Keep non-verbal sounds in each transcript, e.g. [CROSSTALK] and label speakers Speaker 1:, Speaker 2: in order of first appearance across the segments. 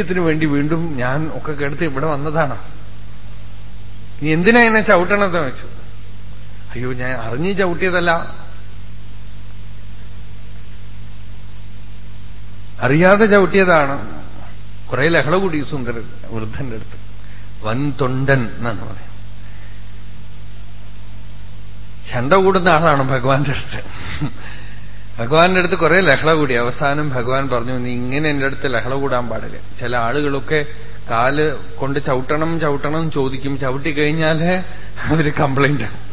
Speaker 1: ത്തിന് വേണ്ടി വീണ്ടും ഞാൻ ഒക്കെ കേടുത്ത് ഇവിടെ വന്നതാണ്. നീ എന്തിനാ എന്നെ ചവിട്ടണത് വെച്ചു? അയ്യോ ഞാൻ അറിഞ്ഞ് ചവിട്ടിയതല്ല. അറിയാതെ ചവിട്ടിയതാണ്. കുറെ ലഹള കൂടി സുന്ദരൻ വൃദ്ധന്റെ അടുത്ത്. വൻ തൊണ്ടൻ എന്നാണ് പറയുന്നത്. ചണ്ട കൂടുന്ന ആളാണ് ഭഗവാന്റെ അടുത്ത്. ഭഗവാന്റെ അടുത്ത് കുറെ ലഹള കൂടി. അവസാനം ഭഗവാൻ പറഞ്ഞു നീ ഇങ്ങനെ എന്റെ അടുത്ത് ലഹള കൂടാൻ പാടില്ല. ചില ആളുകളൊക്കെ കാൽ കൊണ്ട് ചവിട്ടണം ചവിട്ടണം ചോദിക്കും. ചവിട്ടി കഴിഞ്ഞാൽ അവർ കംപ്ലൈന്റ്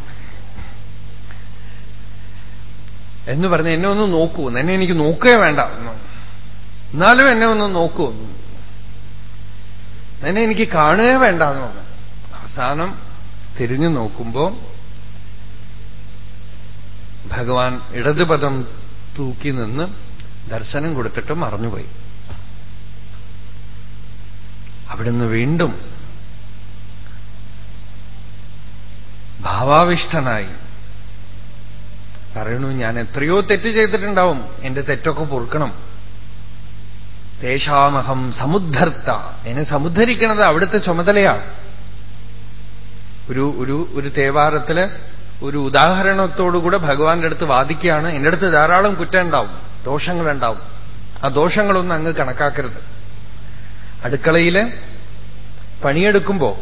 Speaker 1: എന്ന് പറഞ്ഞ് എന്നെ ഒന്ന് നോക്കൂ. എന്നെ എനിക്ക് നോക്കേ വേണ്ട. എന്നാലും എന്നെ ഒന്ന് നോക്കൂ. എന്നെ എനിക്ക് കാണുകയേ വേണ്ട. എന്ന് പറഞ്ഞു അവസാനം തിരിഞ്ഞു നോക്കുമ്പോ ഭഗവാൻ ഇടതുപദം തൂക്കി നിന്ന് ദർശനം കൊടുത്തിട്ട് മറന്നുപോയി. അവിടുന്ന് വീണ്ടും ഭാവാവിഷ്ടനായി. പറയണു ഞാൻ എത്രയോ തെറ്റ് ചെയ്തിട്ടുണ്ടാവും. എന്റെ തെറ്റൊക്കെ പൊറുക്കണം. തേശാമഹം സമുദ്ധർത്ത. എന്നെ സമുദ്ധരിക്കണത് അവിടുത്തെ ചുമതലയാണ്. ഒരു ഒരു ഒരു തേവാരത്തിൽ ഒരു ഉദാഹരണത്തോടുകൂടെ ഭഗവാന്റെ അടുത്ത് വാദിക്കുകയാണ്. എന്റെ അടുത്ത് ധാരാളം കുറ്റം ഉണ്ടാവും ദോഷങ്ങളുണ്ടാവും ആ ദോഷങ്ങളൊന്നും അങ്ങ് കണക്കാക്കരുത്. അടുക്കളയിൽ പണിയെടുക്കുമ്പോ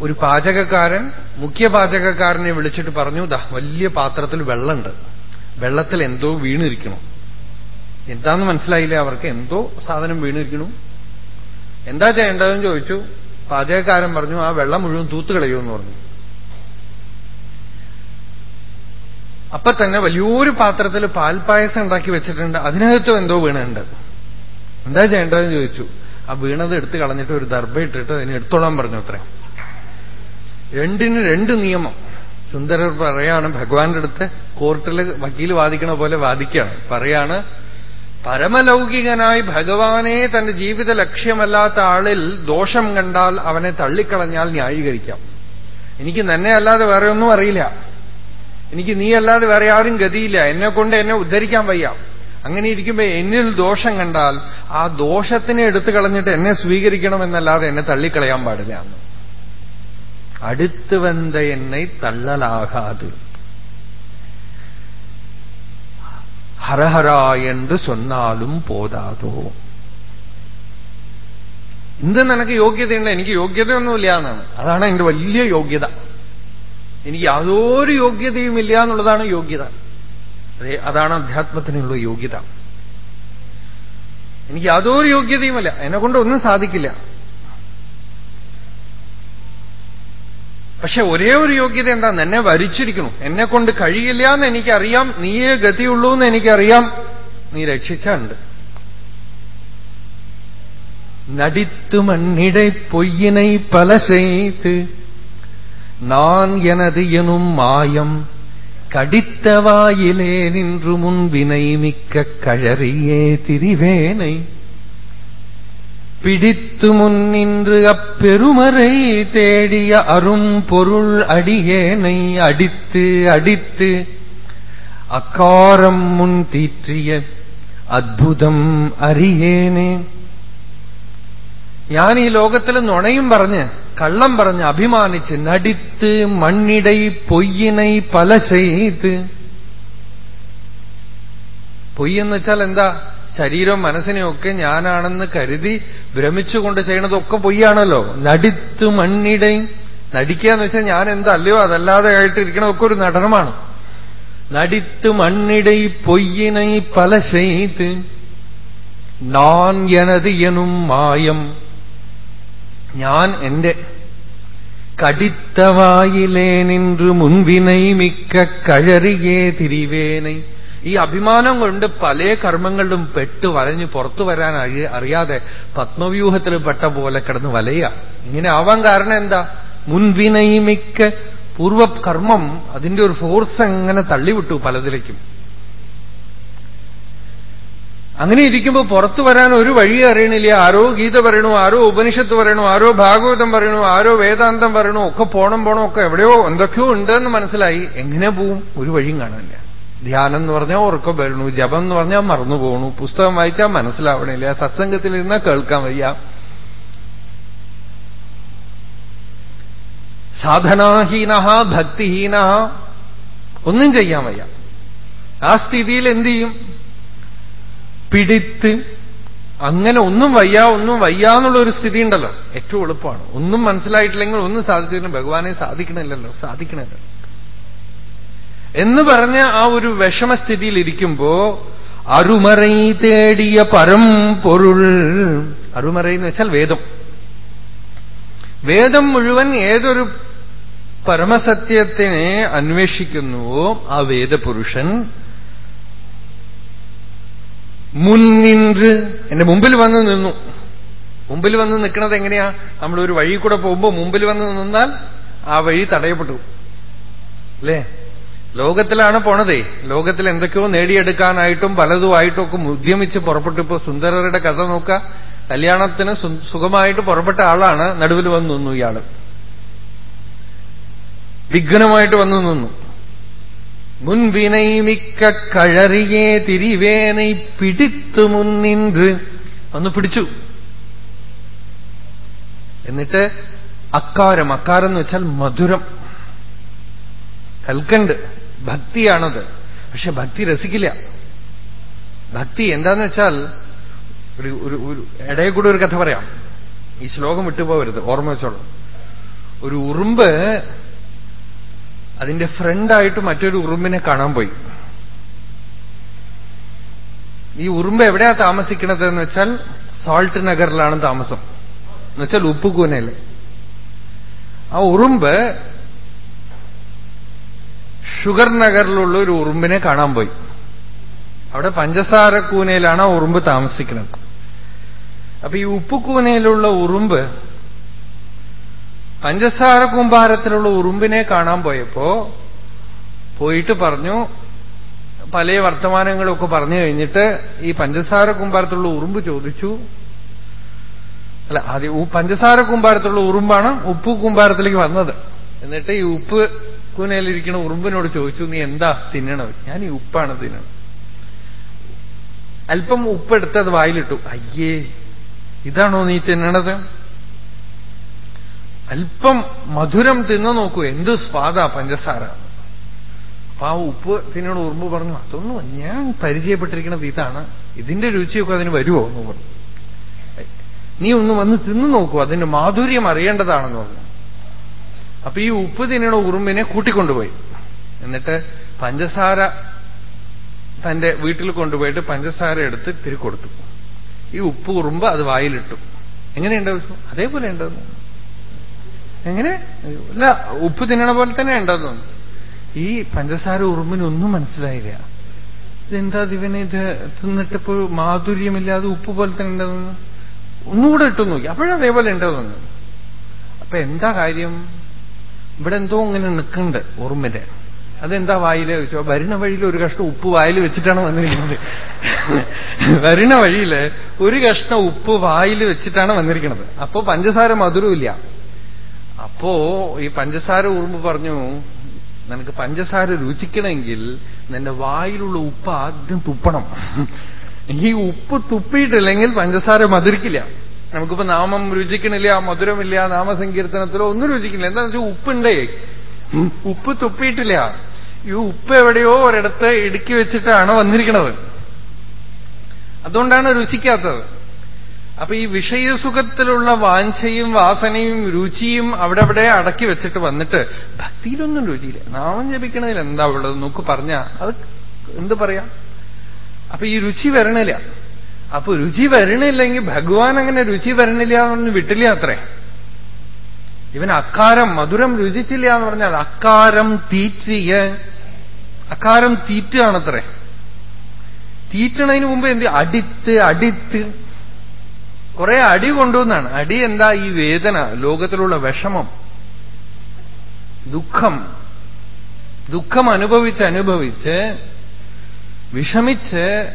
Speaker 1: ഒരു പാചകക്കാരൻ മുഖ്യ പാചകക്കാരനെ വിളിച്ചിട്ട് പറഞ്ഞു ദാ വലിയ പാത്രത്തിൽ വെള്ളമുണ്ട്. വെള്ളത്തിൽ എന്തോ വീണിരിക്കണം. എന്താന്ന് മനസ്സിലായില്ല അവർക്ക്? എന്തോ സാധനം വീണിരിക്കണു. എന്താ ചെയ്യേണ്ടതെന്ന് ചോദിച്ചു. പാചകക്കാരൻ പറഞ്ഞു ആ വെള്ളം മുഴുവൻ തൂത്തുകളയുമെന്ന് പറഞ്ഞു. അപ്പൊ തന്നെ വലിയൊരു പാത്രത്തിൽ പാൽപ്പായസം ഉണ്ടാക്കി വെച്ചിട്ടുണ്ട്. അതിനകത്തും എന്തോ വീണുണ്ട്. എന്താ ചെയ്യേണ്ടതെന്ന് ചോദിച്ചു. ആ വീണത് എടുത്തു കളഞ്ഞിട്ട് ഒരു ദർഭ ഇട്ടിട്ട് അതിനെ എടുത്തോളാൻ പറഞ്ഞു അത്രേ. രണ്ടിന് രണ്ട് നിയമം. സുന്ദരർ പറയാണ് ഭഗവാന്റെ അടുത്ത് കോർട്ടിൽ വക്കീൽ വാദിക്കണ പോലെ വാദിക്കുകയാണ്. പറയാണ് പരമലൗകികനായി ഭഗവാനെ തന്റെ ജീവിത ലക്ഷ്യമല്ലാത്ത ആളിൽ ദോഷം കണ്ടാൽ അവനെ തള്ളിക്കളഞ്ഞാൽ ന്യായീകരിക്കാം. എനിക്ക് തന്നെ അല്ലാതെ വേറെ ഒന്നും അറിയില്ല. എനിക്ക് നീ അല്ലാതെ വേറെ ആരും ഗതിയില്ല എന്നെ കൊണ്ട് എന്നെ ഉദ്ധരിക്കാൻ വയ്യ അങ്ങനെ ഇരിക്കുമ്പോ എന്നിൽ ദോഷം കണ്ടാൽ ആ ദോഷത്തിനെ എടുത്തു കളഞ്ഞിട്ട് എന്നെ സ്വീകരിക്കണമെന്നല്ലാതെ എന്നെ തള്ളിക്കളയാൻ പാടില്ല എന്ന് അടുത്ത് വന്ന എന്നെ തള്ളലാകാത് ഹരഹരാ എന്ന് சொன்னாலும் പോതാതോ എന്ത് നിനക്ക് യോഗ്യതയുണ്ട് എനിക്ക് യോഗ്യതയൊന്നുമില്ല എന്നാണ് അതാണ് എന്റെ വലിയ യോഗ്യത എനിക്ക് യാതൊരു യോഗ്യതയും ഇല്ല എന്നുള്ളതാണ് യോഗ്യത. അതെ അതാണ് അധ്യാത്മത്തിനുള്ള യോഗ്യത. എനിക്ക് യാതൊരു യോഗ്യതയുമല്ല എന്നെ കൊണ്ടൊന്നും സാധിക്കില്ല. പക്ഷെ ഒരേ ഒരു യോഗ്യത എന്താണ് എന്നെ വരിച്ചിരിക്കണം എന്നെ കൊണ്ട് കഴിയില്ല എന്ന് എനിക്കറിയാം. നീയേ ഗതിയുള്ളൂ എന്ന് എനിക്കറിയാം. നീ രക്ഷിച്ചുണ്ട്. നടിത്തു മണ്ണിടെ പൊയ്യനെ പല ചെയ്ത് நான் எனது எனும் மாயம் கடித்த வாயிலே நின்று முன்வினை மிக்க கழறியே திரிவேனை. பிடித்து முன் நின்று அப்பெருமரை தேடிய அரும் பொருள் அடியேனை அடித்து அடித்து அக்காரம் முன் தீற்றிய அற்புதம் அறியேனே. ഞാൻ ഈ ലോകത്തിൽ നുണയും പറഞ്ഞ് കള്ളം പറഞ്ഞ് അഭിമാനിച്ച് നടിത്ത് മണ്ണിടൈ പൊയ്യിനൈ പല ചെയ്ത്. പൊയ്യെന്ന് വെച്ചാൽ എന്താ? ശരീരവും മനസ്സിനെയൊക്കെ ഞാനാണെന്ന് കരുതി ഭ്രമിച്ചുകൊണ്ട് ചെയ്യണതൊക്കെ പൊയ്യാണല്ലോ. നടിത്ത് മണ്ണിടൈ. നടിക്കുക എന്ന് വെച്ചാൽ ഞാൻ എന്തല്ലയോ അതല്ലാതെ ആയിട്ട് ഇരിക്കണതൊക്കെ ഒരു നടനമാണ്. നടിത്ത് മണ്ണിടൈ പൊയ്യിനൈ പല ചെയ്ത്. നാൻ എനത് എനും മായം. ഞാൻ എന്റെ കടിത്തവായിലേ നിന്റെ മുൻവിനൈ മിക്ക കഴറിയേ തിരിവേനൈ. ഈ അഭിമാനം കൊണ്ട് പല കർമ്മങ്ങളിലും പെട്ട് വലഞ്ഞ് പുറത്തു വരാൻ അറിയാതെ പത്മവ്യൂഹത്തിൽ പെട്ട പോലെ കിടന്ന് വലയ ഇങ്ങനെ ആവാൻ കാരണം എന്താ? മുൻവിനൈ മിക്ക പൂർവകർമ്മം അതിന്റെ ഒരു ഫോഴ്സ് അങ്ങനെ തള്ളിവിട്ടു പലതിലേക്കും. അങ്ങനെ ഇരിക്കുമ്പോൾ പുറത്തു വരാൻ ഒരു വഴി അറിയണില്ല. ആരോ ഗീത പറയണു ആരോ ഉപനിഷത്ത് പറയണു ആരോ ഭാഗവതം പറയണു ആരോ വേദാന്തം പറയണു ഒക്കെ പോണം പോണം ഒക്കെ എവിടെയോ എന്തൊക്കെയോ ഉണ്ടെന്ന് മനസ്സിലായി. എങ്ങനെ പോവും? ഒരു വഴിയും കാണുന്നില്ല. ധ്യാനം എന്ന് പറഞ്ഞാൽ ഉറക്കം വരണു ജപം എന്ന് പറഞ്ഞാൽ മറന്നു പോകണു പുസ്തകം വായിച്ചാൽ മനസ്സിലാവണില്ല സത്സംഗത്തിലിരുന്നാൽ കേൾക്കാൻ വയ്യ. സാധനാഹീന ഭക്തിഹീന ഒന്നും ചെയ്യാൻ വയ്യ. ആ സ്ഥിതിയിൽ എന്ത് ചെയ്യും? പിടിത്ത് അങ്ങനെ ഒന്നും വയ്യ ഒന്നും വയ്യ എന്നുള്ള ഒരു സ്ഥിതി ഉണ്ടല്ലോ ഏറ്റവും എളുപ്പമാണ്. ഒന്നും മനസ്സിലായിട്ടില്ലെങ്കിൽ ഒന്നും സാധിച്ചില്ല ഭഗവാനെ സാധിക്കണില്ലല്ലോ. സാധിക്കണില്ല. എന്ന് പറഞ്ഞ ആ ഒരു വിഷമസ്ഥിതിയിലിരിക്കുമ്പോ അരുമറൈ തേടിയ പരം പൊരുൾ. അരുമറൈ എന്ന് വെച്ചാൽ വേദം. വേദം മുഴുവൻ ഏതൊരു പരമസത്യത്തിനെ അന്വേഷിക്കുന്നുവോ ആ വേദപുരുഷൻ മുൻനിன்று എന്റെ മുമ്പിൽ വന്ന് നിന്നു. മുമ്പിൽ വന്ന് നിൽക്കുന്നത് എങ്ങനെയാ? നമ്മളൊരു വഴി കൂടെ പോകുമ്പോൾ മുമ്പിൽ വന്ന് നിന്നാൽ ആ വഴി തടയപ്പെട്ടു. അല്ലേ? ലോകത്തിലാണ് പോണതേ. ലോകത്തിൽ എന്തൊക്കെയോ നേടിയെടുക്കാനായിട്ടും പലതുമായിട്ടും ഒക്കെ ഉദ്യമിച്ച് പുറപ്പെട്ടു. ഇപ്പൊ സുന്ദരരുടെ കഥ നോക്ക കല്യാണത്തിന് സുഖമായിട്ട് പുറപ്പെട്ട ആളാണ് നടുവിൽ വന്നു നിന്നു ഇയാൾ. വിഘ്നമായിട്ട് വന്നു നിന്നു. മുൻവിനൈ മിക്ക കഴറിയെ തിരിവേനൈ പിടിത്തു മുന്നിന്റ് ഒന്ന് പിടിച്ചു. എന്നിട്ട് അക്കാരം അക്കാരം എന്ന് വെച്ചാൽ മധുരം. കൽക്കണ്ട് ഭക്തിയാണത്. പക്ഷെ ഭക്തി രസിക്കില്ല. ഭക്തി എന്താന്ന് വെച്ചാൽ ഒരു ഒരു ഒരു ഇടയിൽ കൂടെ ഒരു കഥ പറയാം. ഈ ശ്ലോകം വിട്ടുപോകരുത് ഓർമ്മ വെച്ചോളൂ. ഒരു ഉറുമ്പ് അതിന്റെ ഫ്രണ്ടായിട്ട് മറ്റൊരു ഉറുമ്പിനെ കാണാൻ പോയി. ഈ ഉറുമ്പ് എവിടെയാ താമസിക്കുന്നത് എന്ന് വെച്ചാൽ സാൾട്ട് നഗറിലാണ് താമസം. എന്ന് വെച്ചാൽ ഉപ്പുകൂനയിൽ. ആ ഉറുമ്പ് ഷുഗർ നഗറിലുള്ള ഒരു ഉറുമ്പിനെ കാണാൻ പോയി. അവിടെ പഞ്ചസാര കൂനയിലാണ് ആ ഉറുമ്പ് താമസിക്കുന്നത് അപ്പൊ ഈ ഉപ്പുകൂനയിലുള്ള ഉറുമ്പ് പഞ്ചസാര കൂമ്പാരത്തിലുള്ള ഉറുമ്പിനെ കാണാൻ പോയപ്പോ പോയിട്ട് പറഞ്ഞു പല വർത്തമാനങ്ങളൊക്കെ പറഞ്ഞു കഴിഞ്ഞിട്ട് ഈ പഞ്ചസാര കൂമ്പാരത്തിലുള്ള ഉറുമ്പ് ചോദിച്ചു. അല്ല അത് പഞ്ചസാര കൂമ്പാരത്തിലുള്ള ഉറുമ്പാണ് ഉപ്പ് കൂമ്പാരത്തിലേക്ക് വന്നത്. എന്നിട്ട് ഈ ഉപ്പ് കൂനയിലിരിക്കുന്ന ഉറുമ്പിനോട് ചോദിച്ചു നീ എന്താ തിന്നണത്? ഞാൻ ഈ ഉപ്പാണ് തിന്നണത്. അല്പം ഉപ്പെടുത്ത് അത് വായിലിട്ടു. അയ്യേ ഇതാണോ നീ തിന്നണത്? അല്പം മധുരം തിന്നു നോക്കൂ. എന്ത് സ്വാദാ പഞ്ചസാര. അപ്പൊ ആ ഉപ്പ് തിന്നോട് ഉറുമ്പ് പറഞ്ഞു അതൊന്നും ഞാൻ പരിചയപ്പെട്ടിരിക്കുന്നത് ഇതാണ്. ഇതിന്റെ രുചിയൊക്കെ അതിന് വരുമോ എന്ന് പറഞ്ഞു. നീ ഒന്ന് വന്ന് തിന്നു നോക്കൂ. അതിന്റെ മാധുര്യം അറിയേണ്ടതാണെന്ന് പറഞ്ഞു. അപ്പൊ ഈ ഉപ്പ് തിന്നണ ഉറുമ്പിനെ കൂട്ടിക്കൊണ്ടുപോയി. എന്നിട്ട് പഞ്ചസാര തന്റെ വീട്ടിൽ കൊണ്ടുപോയിട്ട് പഞ്ചസാര എടുത്ത് തിരി കൊടുത്തു ഈ ഉപ്പ് ഉറുമ്പ് അത് വായിലിട്ടു. എങ്ങനെയുണ്ടാവും അതേപോലെ ഉണ്ടെന്ന് എങ്ങനെ? അല്ല ഉപ്പ് തിന്നണ പോലെ തന്നെ ഉണ്ടെന്ന് ഈ പഞ്ചസാര ഉറുമ്പിനൊന്നും മനസ്സിലായില്ല. ഇതെന്താ ദിവനെ ഇത് തിന്നിട്ടിപ്പോ മാധുര്യമില്ലാതെ ഉപ്പ് പോലെ തന്നെ ഉണ്ടെന്ന് ഒന്നുകൂടെ ഇട്ടു നോക്കി. അപ്പോഴും അതേപോലെ ഉണ്ടെന്ന് അപ്പൊ എന്താ കാര്യം? ഇവിടെ എന്തോ ഇങ്ങനെ നിൽക്കുന്നുണ്ട് ഉറുമ്പിന്റെ. അതെന്താ വായിൽ? ചോദിച്ചോ വരുന്ന വഴിയിൽ ഒരു കഷ്ണം ഉപ്പ് വായിൽ വെച്ചിട്ടാണ് വന്നിരിക്കുന്നത്. വരുന്ന വഴിയിൽ ഒരു കഷ്ണം ഉപ്പ് വായിൽ വെച്ചിട്ടാണ് വന്നിരിക്കുന്നത്. അപ്പോ പഞ്ചസാര മധുരമില്ല അപ്പോ ഈ പഞ്ചസാര ഉറുമ്പ് പറഞ്ഞു നിനക്ക് പഞ്ചസാര രുചിക്കണമെങ്കിൽ നിന്റെ വായിലുള്ള ഉപ്പ് ആദ്യം തുപ്പണം. ഈ ഉപ്പ് തുപ്പിയിട്ടില്ലെങ്കിൽ പഞ്ചസാര മധുരിക്കില്ല. നമുക്കിപ്പോ നാമം രുചിക്കണില്ല മധുരമില്ല നാമസങ്കീർത്തനത്തിലോ ഒന്നും രുചിക്കില്ല എന്താണെന്ന് വെച്ചാൽ ഉപ്പുണ്ടേ. ഉപ്പ് തുപ്പിയിട്ടില്ല. ഈ ഉപ്പ് എവിടെയോ ഒരിടത്ത് ഇടുക്കി വെച്ചിട്ടാണ് വന്നിരിക്കുന്നത് അതുകൊണ്ടാണ് രുചിക്കാത്തത്. അപ്പൊ ഈ വിഷയസുഖത്തിലുള്ള വാഞ്ചയും വാസനയും രുചിയും അവിടെ അവിടെ അടക്കി വെച്ചിട്ട് വന്നിട്ട് ഭക്തിയിലൊന്നും രുചിയില്ല. നാമം ജപിക്കണതിൽ എന്താ ഉള്ളത്? നോക്ക് പറഞ്ഞ അത് എന്ത് പറയാ? അപ്പൊ ഈ രുചി വരണില്ല. അപ്പൊ രുചി വരണില്ലെങ്കിൽ ഭഗവാൻ അങ്ങനെ രുചി വരണില്ല എന്നൊന്നും വിട്ടില്ല അത്രേ. ഇവൻ അക്കാരം മധുരം രുചിച്ചില്ല എന്ന് പറഞ്ഞാൽ അക്കാരം തീറ്റിയ അക്കാരം തീറ്റാണത്രേ. തീറ്റണതിന് മുമ്പ് എന്ത്? അടിത്ത് അടിത്ത്. കുറെ അടി കൊണ്ടുവന്നാണ്. അടി എന്താ? ഈ വേദന ലോകത്തിലുള്ള വിഷമം ദുഃഖം. ദുഃഖം അനുഭവിച്ച് അനുഭവിച്ച് വിഷമിച്ച്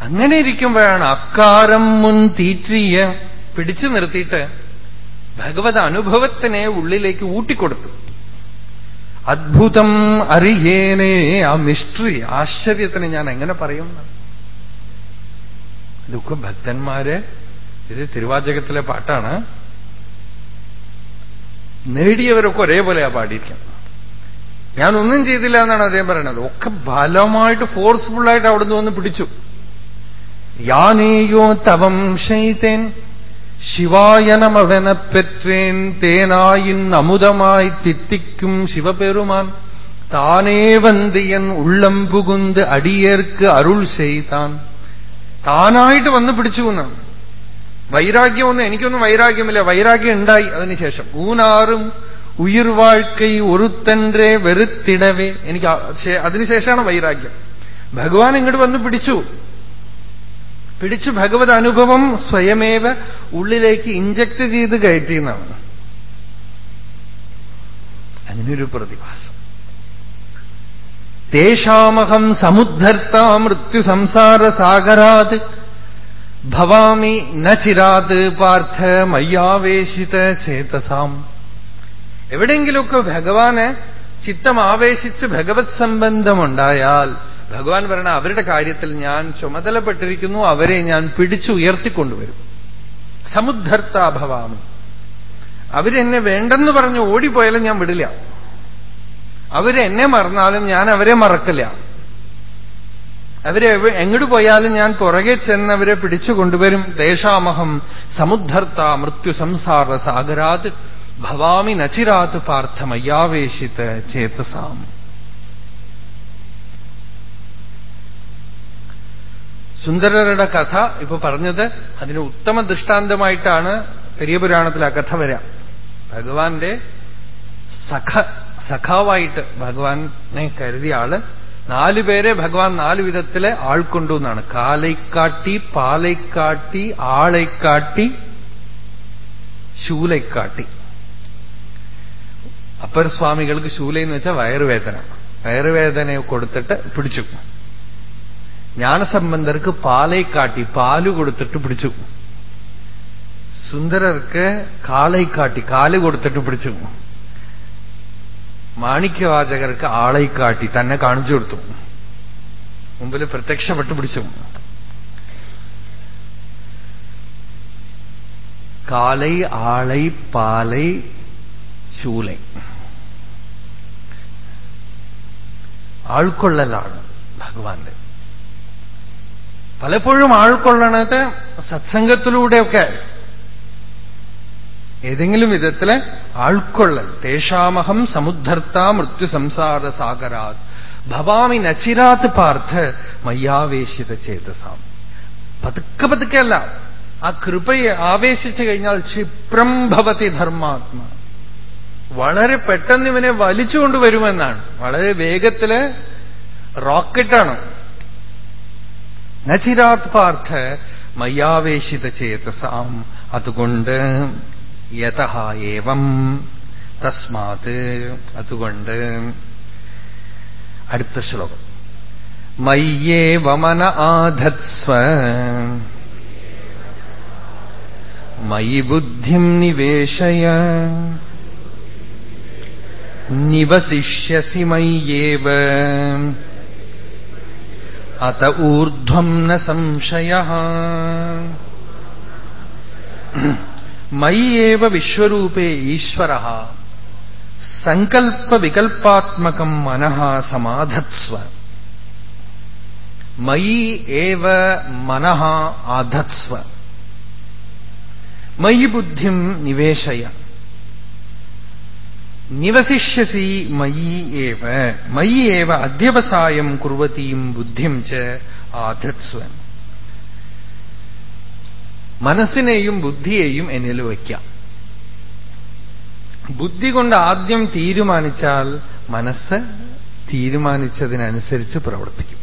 Speaker 1: അങ്ങനെ ഇരിക്കുമ്പോഴാണ് അക്കാരം മുൻ തീറ്റിയ പിടിച്ചു നിർത്തിയിട്ട് ഭഗവത് അനുഭവത്തിനെ ഉള്ളിലേക്ക് ഊട്ടിക്കൊടുത്തു. അദ്ഭുതം അറിയേനേ ആ മിസ്റ്ററി ആശ്ചര്യത്തിന് ഞാൻ എങ്ങനെ പറയും? ഇതൊക്കെ ഭക്തന്മാര് ഇത് തിരുവാചകത്തിലെ പാട്ടാണ്. നേടിയവരൊക്കെ ഒരേപോലെയാ പാടിയിരിക്കുന്നത്. ഞാനൊന്നും ചെയ്തില്ല എന്നാണ് അദ്ദേഹം പറയുന്നത്. ഒക്കെ ബലമായിട്ട് ഫോഴ്സ്ഫുള്ളായിട്ട് അവിടുന്ന് വന്ന് പിടിച്ചു. യാനേയോ തവം ശൈതേൻ ശിവായ പെറ്റേൻ തേനായി അമുതമായി തിത്തിക്കും ശിവപെരുമാൻ. താനേ വന്തിയൻ ഉള്ളംപുകുന്ത് അടിയേർക്ക് അരുൾ ചെയ്താൻ. താനായിട്ട് വന്ന് പിടിച്ചു എന്നാണ്. വൈരാഗ്യമൊന്നും എനിക്കൊന്നും വൈരാഗ്യമില്ല. വൈരാഗ്യം ഉണ്ടായി അതിനുശേഷം. ഊനാറും ഉയിർ വാഴ്ക്കൈ ഒരുത്തന്റെ വെറുത്തിടവേ. എനിക്ക് അതിനുശേഷമാണ് വൈരാഗ്യം. ഭഗവാൻ ഇങ്ങോട്ട് വന്ന് പിടിച്ചു. പിടിച്ചു ഭഗവത് അനുഭവം സ്വയമേവ ഉള്ളിലേക്ക് ഇഞ്ചക്ട് ചെയ്ത് കയറ്റിയെന്നാണ്. അങ്ങനൊരു പ്രതിഭാസം. തേഷാമഹം സമുദ്ധർത്ത മൃത്യു സംസാര സാഗരാത് ഭവാമി നചിരാത് പാർത്ഥ മയ്യാവേശിത ചേതസാം. എവിടെയെങ്കിലുമൊക്കെ ഭഗവാന് ചിത്തം ആവേശിച്ച് ഭഗവത് സംബന്ധമുണ്ടായാൽ ഭഗവാൻ പറയണ അവരുടെ കാര്യത്തിൽ ഞാൻ ചുമതലപ്പെട്ടിരിക്കുന്നു അവരെ ഞാൻ പിടിച്ചുയർത്തിക്കൊണ്ടുവരും സമുദ്ധർത്താഭവാമി അവരെന്നെ വേണ്ടെന്ന് പറഞ്ഞ് ഓടിപ്പോയാലും ഞാൻ വിടില്ല. അവരെന്നെ മറന്നാലും ഞാൻ അവരെ മറക്കില്ല. അവരെ എങ്ങോട്ട് പോയാലും ഞാൻ പുറകെ ചെന്ന് അവരെ പിടിച്ചു കൊണ്ടുവരും. ദേശാമഹം സമുദ്ധർത്ത മൃത്യു സംസാര സാഗരാത് ഭവാമി നചിരാത് പാർത്ഥമയ്യാവേശിത് ചേതസാം. സുന്ദരരുടെ കഥ ഇപ്പൊ പറഞ്ഞത് അതിന് ഉത്തമ ദൃഷ്ടാന്തമായിട്ടാണ് പെരിയ പുരാണത്തിൽ ആ കഥ വരാം. ഭഗവാന്റെ സഖ സഖാവായിട്ട് ഭഗവാനെ കരുതിയ ആൾ നാലുപേരെ ഭഗവാൻ നാല് വിധത്തിലെ ആൾക്കൊണ്ടു എന്നാണ്. കാലൈക്കാട്ടി പാലൈക്കാട്ടി ആളൈക്കാട്ടി ശൂലൈക്കാട്ടി അപ്പർ സ്വാമികൾക്ക് ശൂലയെന്ന് വെച്ചാൽ വയറുവേദന. വയറുവേദന കൊടുത്തിട്ട് പിടിച്ചു ജ്ഞാനസംബന്ധർക്ക് പാലൈക്കാട്ടി പാൽ കൊടുത്തിട്ട് പിടിച്ചു സുന്ദരർക്ക് കാളൈക്കാട്ടി കാൽ കൊടുത്തിട്ട് പിടിച്ചു മാണിക്യവാചകർക്ക് ആളെ കാട്ടി തന്നെ കാണിച്ചു കൊടുത്തു. മുമ്പിൽ പ്രത്യക്ഷപ്പെട്ടു പിടിച്ചു. കാലൈ ആളൈ പാലൈ ശൂലൈ ആൾക്കൊള്ളലാണ് ഭഗവാന്റെ. പലപ്പോഴും ആൾക്കൊള്ളണത് സത്സംഗത്തിലൂടെയൊക്കെ ഏതെങ്കിലും വിധത്തിൽ ആൾക്കൊള്ളൽ. തേഷാമഹം സമുദ്ധർത്ത മൃത്യു സംസാര സാഗരാത്. ഭവാമി നച്ചിരാത്ത് പാർത്ഥ മയ്യാവേശിത ചേതസാം. പതുക്കെ പതുക്കെ അല്ല. ആ കൃപയെ ആവേശിച്ചു കഴിഞ്ഞാൽ ക്ഷിപ്രം ഭവതി ധർമാത്മ. വളരെ പെട്ടെന്ന് ഇവനെ വലിച്ചുകൊണ്ടുവരുമെന്നാണ് വളരെ വേഗത്തിൽ റോക്കറ്റാണ്. നചിരാത് പാർത്ഥ മയ്യാവേശിത ചേതസാം. അതുകൊണ്ട് യഥ ഏവം. തസ്മാത്. അതുകൊണ്ട് അടുത്ത ശ്ലോകം. മയ്യേ വമന ആധത്സ്വ. മയി ബുദ്ധിം നിവേശയ. നിവസിഷ്യസി മയ്യേവ. അത ഊർധ്വം ന സംശയ. മയ്യേവ വിശ്വരൂപേ ഈശ്വര. സങ്കൽപ്പവികൽപ്പാത്മകം മനഃ സമാധത്സ്വ. മയി ഏവ മനഃ ആധത്സ്വ. മയി ബുദ്ധിം നിവേശയ. നിവസിഷ്യസി മയി ഏവ. മയി ഏവ അധ്യവസായം കുർവതീം ബുദ്ധിം ച ആധത്സ്വൻ. മനസ്സിനെയും ബുദ്ധിയെയും എന്നിൽ വയ്ക്കാം. ബുദ്ധി കൊണ്ട് ആദ്യം തീരുമാനിച്ചാൽ മനസ്സ് തീരുമാനിച്ചതിനനുസരിച്ച് പ്രവർത്തിക്കും.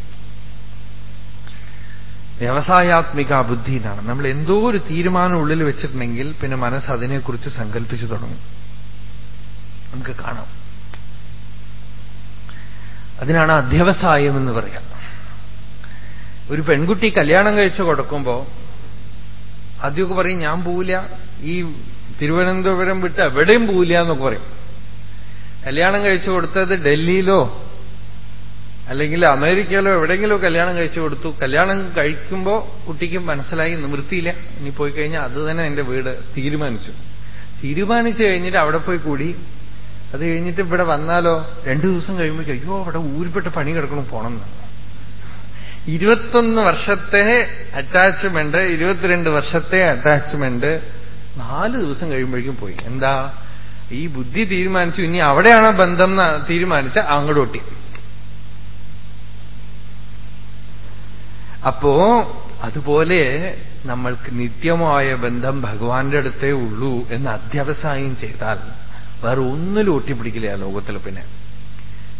Speaker 1: വ്യവസായാത്മിക ബുദ്ധി എന്നാണ്. നമ്മൾ എന്തോ ഒരു തീരുമാനം ഉള്ളിൽ വെച്ചിട്ടുണ്ടെങ്കിൽ പിന്നെ മനസ്സ് അതിനെക്കുറിച്ച് സങ്കല്പിച്ചു തുടങ്ങും. നമുക്ക് കാണാം. അതിനാണ് അധ്യവസായം എന്ന് പറയാം. ഒരു പെൺകുട്ടി കല്യാണം കഴിച്ചു കൊടുക്കുമ്പോ ആദ്യമൊക്കെ പറയും ഞാൻ പോവില്ല. ഈ തിരുവനന്തപുരം വിട്ട് എവിടെയും പോവില്ല എന്നൊക്കെ പറയും. കല്യാണം കഴിച്ചു കൊടുത്തത് ഡൽഹിയിലോ അല്ലെങ്കിൽ അമേരിക്കയിലോ എവിടെയെങ്കിലോ കല്യാണം കഴിച്ചു കൊടുത്തു. കല്യാണം കഴിക്കുമ്പോ കുട്ടിക്ക് മനസ്സിലായി നിവൃത്തിയില്ല. ഇനി പോയി കഴിഞ്ഞാൽ അത് തന്നെ എന്റെ വീട് തീരുമാനിച്ചു. തീരുമാനിച്ചു കഴിഞ്ഞിട്ട് അവിടെ പോയി കൂടി. അത് കഴിഞ്ഞിട്ട് ഇവിടെ വന്നാലോ രണ്ടു ദിവസം കഴിയുമ്പോൾ അയ്യോ അവിടെ ഊരിപ്പെട്ട പണി കിടക്കണം പോണം ഇരുപത്തൊന്ന് വർഷത്തെ അറ്റാച്ച്മെന്റ് ഇരുപത്തിരണ്ട് വർഷത്തെ അറ്റാച്ച്മെന്റ് നാല് ദിവസം കഴിയുമ്പോഴേക്കും പോയി. എന്താ? ഈ ബുദ്ധി തീരുമാനിച്ചു. ഇനി അവിടെയാണ് ബന്ധം എന്ന് തീരുമാനിച്ച അങ്ങോട്ടൊട്ടി അപ്പോ അതുപോലെ നമ്മൾക്ക് നിത്യമായ ബന്ധം ഭഗവാന്റെ അടുത്തേ ഉള്ളൂ എന്ന് അധ്യവസായം ചെയ്താൽ വേറെ ഒന്നിലും ഒട്ടിപ്പിടിക്കില്ല ലോകത്തിൽ പിന്നെ.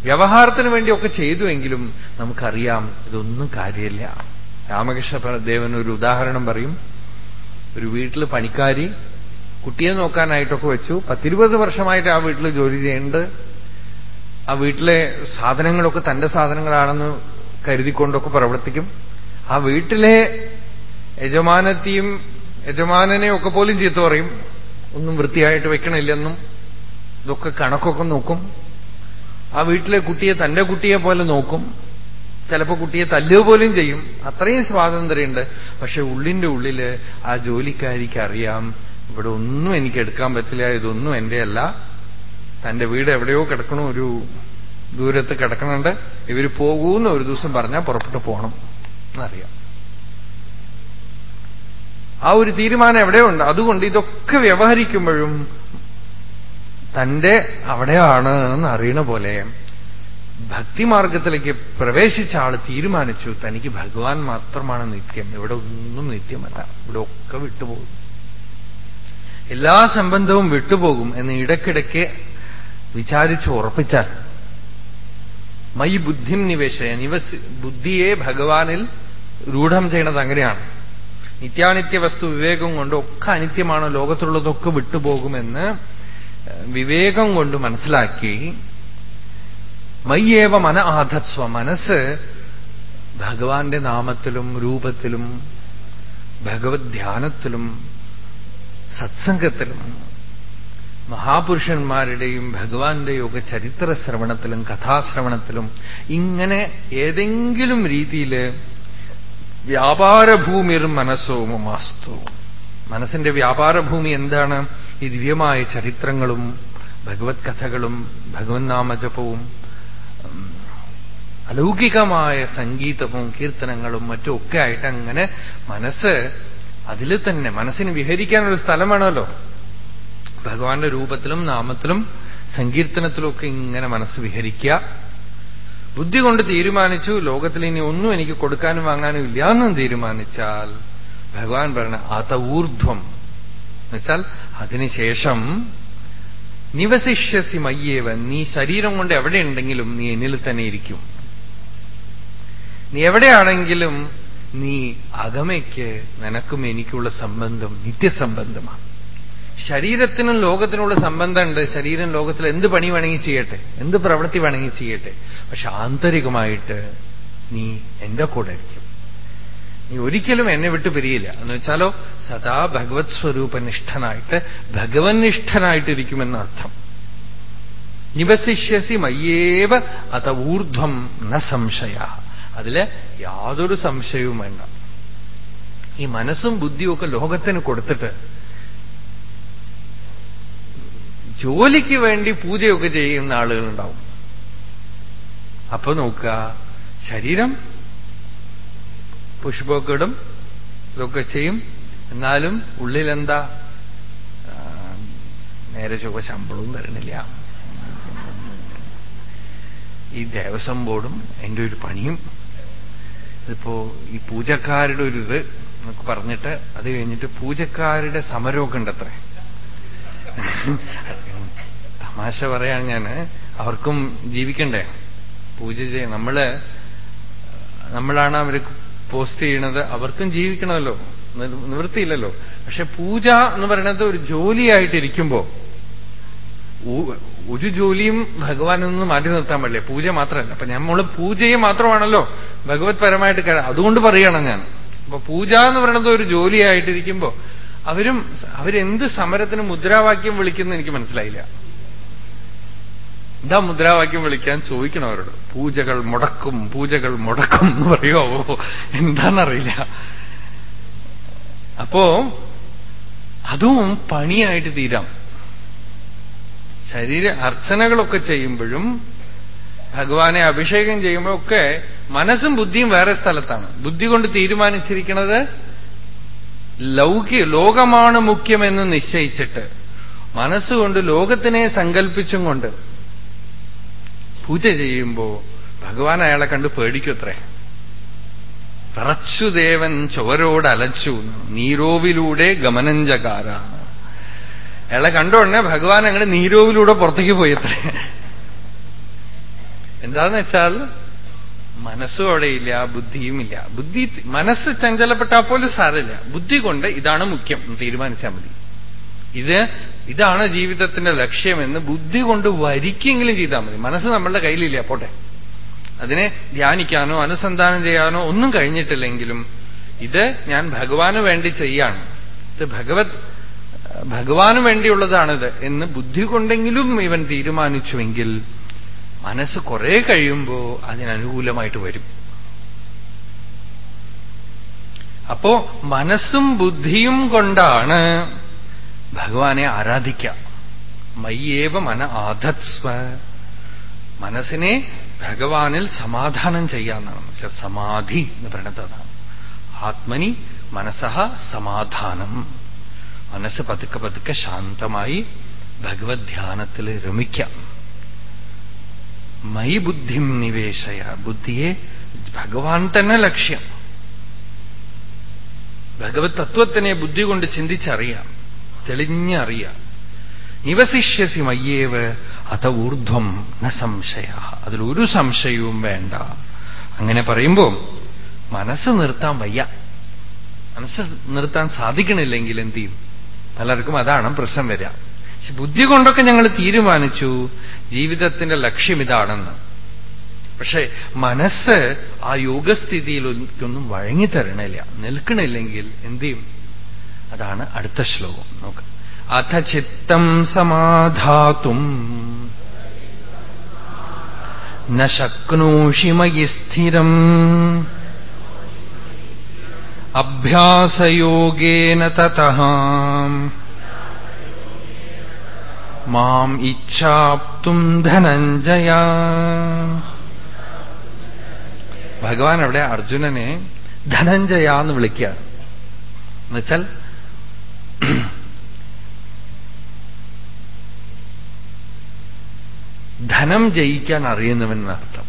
Speaker 1: വ്യവഹാരത്തിന് വേണ്ടിയൊക്കെ ചെയ്തുവെങ്കിലും നമുക്കറിയാം ഇതൊന്നും കാര്യമില്ല. രാമകൃഷ്ണ ദേവൻ ഒരു ഉദാഹരണം പറയും. ഒരു വീട്ടിൽ പണിക്കാരി കുട്ടിയെ നോക്കാനായിട്ടൊക്കെ വെച്ചു. പത്തിരുപത് വർഷമായിട്ട് ആ വീട്ടിൽ ജോലി ചെയ്യേണ്ടത് ആ വീട്ടിലെ സാധനങ്ങളൊക്കെ തന്റെ സാധനങ്ങളാണെന്ന് കരുതിക്കൊണ്ടൊക്കെ പ്രവർത്തിക്കും. ആ വീട്ടിലെ യജമാനത്തെയും യജമാനനെ ഒക്കെ പോലും ചീത്ത പറയും. ഒന്നും വൃത്തിയായിട്ട് വെക്കണില്ലെന്നും ഇതൊക്കെ കണക്കൊക്കെ നോക്കും. ആ വീട്ടിലെ കുട്ടിയെ തന്റെ കുട്ടിയെ പോലെ നോക്കും. ചിലപ്പോൾ കുട്ടിയെ തല്ലുക പോലും ചെയ്യും. അത്രയും സ്വാതന്ത്ര്യമുണ്ട്. പക്ഷെ ഉള്ളിന്റെ ഉള്ളിൽ ആ ജോലിക്കാരിക്ക് അറിയാം ഇവിടെ ഒന്നും എനിക്ക് എടുക്കാൻ പറ്റില്ല. ഇതൊന്നും എന്റെ അല്ല. തന്റെ വീട് എവിടെയോ കിടക്കണോ. ഒരു ദൂരത്ത് കിടക്കണുണ്ട്. ഇവർ പോകൂന്ന് ഒരു ദിവസം പറഞ്ഞാൽ പുറപ്പെട്ടു പോകണം എന്നറിയാം. ആ ഒരു തീരുമാനം എവിടെയുണ്ട്? അതുകൊണ്ട് ഇതൊക്കെ വ്യവഹരിക്കുമ്പോഴും തന്റെ അവിടെയാണ് എന്ന് അറിയണ പോലെ ഭക്തിമാർഗത്തിലേക്ക് പ്രവേശിച്ച ആൾ തീരുമാനിച്ചു തനിക്ക് ഭഗവാൻ മാത്രമാണ് നിത്യം ഇവിടെ ഒന്നും നിത്യമല്ല ഇവിടെ ഒക്കെ വിട്ടുപോകും. എല്ലാ സംബന്ധവും വിട്ടുപോകും എന്ന് ഇടയ്ക്കിടയ്ക്ക് വിചാരിച്ചു ഉറപ്പിച്ചാൽ മൈ ബുദ്ധിം നിവേശയ നിവസ് ബുദ്ധിയെ ഭഗവാനിൽ രൂഢം ചെയ്യണത് അങ്ങനെയാണ്. നിത്യാനിത്യ വസ്തു വിവേകം കൊണ്ട് ഒക്കെ അനിത്യമാണ് ലോകത്തുള്ളതൊക്കെ വിട്ടുപോകുമെന്ന് വിവേകം കൊണ്ട് മനസ്സിലാക്കി മയ്യേവ മന ആധത്സ്വ മനസ്സ് ഭഗവാന്റെ നാമത്തിലും രൂപത്തിലും ഭഗവത് ധ്യാനത്തിലും സത്സംഗത്തിലും മഹാപുരുഷന്മാരുടെയും യോഗ ചരിത്ര ശ്രവണത്തിലും കഥാശ്രവണത്തിലും ഇങ്ങനെ ഏതെങ്കിലും രീതിയിൽ വ്യാപാരഭൂമിർ മനസ്സോ മാസ്തു മനസ്സിന്റെ വ്യാപാരഭൂമി എന്താണ്? ഈ ദിവ്യമായ ചരിത്രങ്ങളും ഭഗവത് കഥകളും ഭഗവത് നാമജപവും അലൗകികമായ സംഗീതവും കീർത്തനങ്ങളും മറ്റും ഒക്കെ ആയിട്ട് അങ്ങനെ മനസ്സ് അതിൽ തന്നെ മനസ്സിന് വിഹരിക്കാനൊരു സ്ഥലമാണല്ലോ ഭഗവാന്റെ രൂപത്തിലും നാമത്തിലും സങ്കീർത്തനത്തിലുമൊക്കെ ഇങ്ങനെ മനസ്സ് വിഹരിക്കുക. ബുദ്ധി കൊണ്ട് തീരുമാനിച്ചു ലോകത്തിൽ ഇനി ഒന്നും എനിക്ക് കൊടുക്കാനും വാങ്ങാനും ഇല്ല എന്നും തീരുമാനിച്ചാൽ ഭഗവാൻ പറഞ്ഞ അത ഊർധ്വം എന്നുവെച്ചാൽ അതിനുശേഷം നിവസിഷ്യസി മയ്യേവൻ നീ ശരീരം കൊണ്ട് എവിടെയുണ്ടെങ്കിലും നീ എന്നിൽ തന്നെ ഇരിക്കും. നീ എവിടെയാണെങ്കിലും നീ അകമയ്ക്ക് നിനക്കും എനിക്കുള്ള സംബന്ധം നിത്യസംബന്ധമാണ്. ശരീരത്തിനും ലോകത്തിനുള്ള സംബന്ധമുണ്ട്. ശരീരം ലോകത്തിൽ എന്ത് പണി വേണമെങ്കിൽ ചെയ്യട്ടെ. എന്ത് പ്രവൃത്തി വേണമെങ്കിൽ ചെയ്യട്ടെ. പക്ഷെ ആന്തരികമായിട്ട് നീ എന്റെ കൂടെ ഇരിക്കും. നീ ഒരിക്കലും എന്നെ വിട്ട് പിരിയില്ല. എന്ന് വെച്ചാലോ സദാ ഭഗവത് സ്വരൂപനിഷ്ഠനായിട്ട് ഭഗവന്നിഷ്ഠനായിട്ടിരിക്കുമെന്ന അർത്ഥം. നിവസിഷ്യസി മയ്യേവ അത ഊർധ്വം ന സംശയ. അതിൽ യാതൊരു സംശയവും വേണ്ട. ഈ മനസ്സും ബുദ്ധിയും ഒക്കെ ലോകത്തിന് കൊടുത്തിട്ട് ജോലിക്ക് വേണ്ടി പൂജയൊക്കെ ചെയ്യുന്ന ആളുകളുണ്ടാവും. അപ്പൊ നോക്കുക ശരീരം പുഷ്പമൊക്കെ ഇടും. ഇതൊക്കെ ചെയ്യും. എന്നാലും ഉള്ളിലെന്താ? നേരെ ചൊവ്വ ശമ്പളവും തരണില്ല. ഈ ദേവസ്വം ബോർഡും എന്റെ ഒരു പണിയും. ഇതിപ്പോ ഈ പൂജക്കാരുടെ ഒരു ഇത് എന്നൊക്കെ പറഞ്ഞിട്ട് അത് കഴിഞ്ഞിട്ട് പൂജക്കാരുടെ സമരമൊക്കെ ഉണ്ടത്രേ. തമാശ പറയാൻ ഞാൻ അവർക്കും ജീവിക്കണ്ടേ? പൂജ ചെയ്യ നമ്മൾ നമ്മളാണ് അവർ പോസ്റ്റ് ചെയ്യണത് അവർക്കും ജീവിക്കണമല്ലോ. നിവൃത്തിയില്ലല്ലോ. പക്ഷെ പൂജ എന്ന് പറയുന്നത് ഒരു ജോലിയായിട്ടിരിക്കുമ്പോ ഒരു ജോലിയും ഭഗവാനിൽ നിന്ന് മാറ്റി നിർത്താൻ പാടില്ല. പൂജ മാത്രമല്ല. അപ്പൊ നമ്മൾ പൂജയെ മാത്രമാണല്ലോ ഭഗവത് പരമായിട്ട് അതുകൊണ്ട് പറയണം ഞാൻ. അപ്പൊ പൂജ എന്ന് പറയുന്നത് ഒരു ജോലിയായിട്ടിരിക്കുമ്പോ അവരും അവരെന്ത് സമരത്തിന് മുദ്രാവാക്യം വിളിക്കുന്നു എനിക്ക് മനസ്സിലായില്ല. എന്താ മുദ്രാവാക്യം വിളിക്കാൻ ചോദിക്കണം അവരോട് പൂജകൾ മുടക്കും പൂജകൾ മുടക്കും എന്ന് പറയുമോ എന്താണെന്നറിയില്ല അപ്പോ അതും പണിയായിട്ട് തീരാം. ശരീര അർച്ചനകളൊക്കെ ചെയ്യുമ്പോഴും ഭഗവാനെ അഭിഷേകം ചെയ്യുമ്പോഴൊക്കെ മനസ്സും ബുദ്ധിയും വേറെ സ്ഥലത്താണ്. ബുദ്ധി കൊണ്ട് തീരുമാനിച്ചിരിക്കുന്നത് ലൗകിക ലോകമാണ് മുഖ്യമെന്ന് നിശ്ചയിച്ചിട്ട് മനസ്സുകൊണ്ട് ലോകത്തിനെ സങ്കല്പിച്ചും കൊണ്ട്. പൂജ ചെയ്യുമ്പോ ഭഗവാൻ അയാളെ കണ്ട് പേടിക്കുത്രേ ചുവരോട് അലച്ചു. നീരോവിലൂടെ ഗമനഞ്ചകാര അയാളെ കണ്ടോടനെ ഭഗവാൻ അങ്ങനെ നീരോവിലൂടെ പുറത്തേക്ക് പോയത്രേ. എന്താന്ന് വെച്ചാൽ മനസ്സും അവിടെയില്ല ബുദ്ധിയുമില്ല ബുദ്ധി മനസ്സ് ചഞ്ചലപ്പെട്ടാൽ പോലും സാരമില്ല. ബുദ്ധി കൊണ്ട് ഇതാണ് മുഖ്യം. തീരുമാനിച്ചാൽ മതി. ഇത് ഇതാണ് ജീവിതത്തിന്റെ ലക്ഷ്യമെന്ന് ബുദ്ധി കൊണ്ട് വരിക്കെങ്കിലും ചെയ്താൽ മതി. മനസ്സ് നമ്മളുടെ കയ്യിലില്ല പോട്ടെ. അതിനെ ധ്യാനിക്കാനോ അനുസന്ധാനം ചെയ്യാനോ ഒന്നും കഴിഞ്ഞിട്ടില്ലെങ്കിലും ഇത് ഞാൻ ഭഗവാന് വേണ്ടി ചെയ്യാണ്. ഇത് ഭഗവത് ഭഗവാന് വേണ്ടിയുള്ളതാണിത് എന്ന് ബുദ്ധി കൊണ്ടെങ്കിലും ഇവൻ തീരുമാനിച്ചുവെങ്കിൽ മനസ്സ് കുറെ കഴിയുമ്പോ അതിനനുകൂലമായിട്ട് വരും. അപ്പോ മനസ്സും ബുദ്ധിയും കൊണ്ടാണ് ഭഗവാനെ ആരാധിക്കാം. മയ്യേവ മന ആധത്സ്വ. മനസ്സിനെ ഭഗവാനിൽ സമാധാനം ചെയ്യാന്നാണ് സമാധി എന്ന് പറയുന്നത് അതാണ്. ആത്മനി മനസ്സഹ സമാധാനം. മനസ്സ് പതുക്കെ പതുക്കെ ശാന്തമായി ഭഗവത് ധ്യാനത്തിൽ രമിക്കാം. മൈ ബുദ്ധിം നിവേശയ. ബുദ്ധിയെ ഭഗവാൻ തന്നെ ലക്ഷ്യം. ഭഗവത് തത്വത്തിനെ ബുദ്ധി കൊണ്ട് ചിന്തിച്ചറിയാം. തെളിഞ്ഞറിയാം. നിവസിഷ്യസി മയ്യേവ് അത ഊർധ്വം ന സംശയ. അതിലൊരു സംശയവും വേണ്ട. അങ്ങനെ പറയുമ്പോ മനസ്സ് നിർത്താൻ വയ്യ. മനസ്സ് നിർത്താൻ സാധിക്കണില്ലെങ്കിൽ എന്ത് ചെയ്യും? പലർക്കും അതാണ് പ്രശ്നം വരിക. പക്ഷെ ബുദ്ധി കൊണ്ടൊക്കെ ഞങ്ങൾ തീരുമാനിച്ചു ജീവിതത്തിന്റെ ലക്ഷ്യം ഇതാണെന്ന്. പക്ഷെ മനസ്സ് ആ യോഗസ്ഥിതിയിലൊന്നും വഴങ്ങിത്തരണില്ല നിൽക്കണില്ലെങ്കിൽ എന്ത് ചെയ്യും? അതാണ് അടുത്ത ശ്ലോകം. നോക്ക്. അഥ ചിത്തം സമാധാത്തും ന ശക്നോഷി മയി സ്ഥിരം. അഭ്യാസയോഗേന തത മാം ഇച്ഛാപ്തും ധനഞ്ജയ. ഭഗവാൻ അവിടെ അർജുനനെ ധനഞ്ജയ എന്ന് വിളിക്കുക എന്നുവെച്ചാൽ [CLEARS THROAT] ധനം ജയിക്കാൻ അറിയുന്നവൻ എന്നർത്ഥം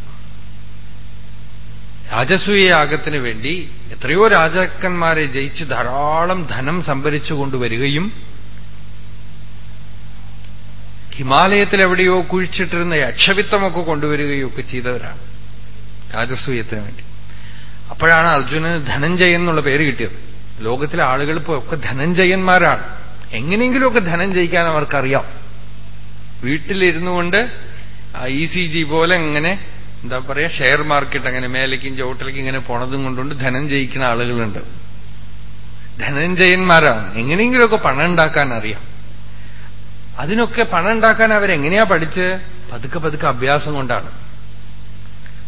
Speaker 1: രാജസൂയ യാഗത്തിന് വേണ്ടി എത്രയോ രാജാക്കന്മാരെ ജയിച്ച് ധാരാളം ധനം സംഭരിച്ചു കൊണ്ടുവരികയും ഹിമാലയത്തിൽ എവിടെയോ കുഴിച്ചിട്ടിരുന്ന യക്ഷവിത്തമൊക്കെ കൊണ്ടുവരികയോ ഒക്കെ ചെയ്തവരാണ് രാജസൂയത്തിന് വേണ്ടി. അപ്പോഴാണ് അർജുനന് ധനഞ്ജയെന്നുള്ള പേര് കിട്ടിയത്. ലോകത്തിലെ ആളുകൾ ഇപ്പോ ഒക്കെ ധനഞ്ജയന്മാരാണ് എങ്ങനെയെങ്കിലുമൊക്കെ ധനം ജയിക്കാൻ അവർക്കറിയാം. വീട്ടിലിരുന്നു കൊണ്ട് ഇ സി ജി പോലെ ഇങ്ങനെ എന്താ പറയാ ഷെയർ മാർക്കറ്റ് അങ്ങനെ മേലേക്കും ചോട്ടിലേക്കും ഇങ്ങനെ പോണതും കൊണ്ടുകൊണ്ട് ധനം ജയിക്കുന്ന ആളുകളുണ്ട്. ധനഞ്ജയന്മാരാണ് എങ്ങനെയെങ്കിലുമൊക്കെ പണം ഉണ്ടാക്കാൻ അറിയാം. അതിനൊക്കെ പണം ഉണ്ടാക്കാൻ അവരെങ്ങനെയാ പഠിച്ച് പതുക്കെ പതുക്കെ അഭ്യാസം കൊണ്ടാണ്.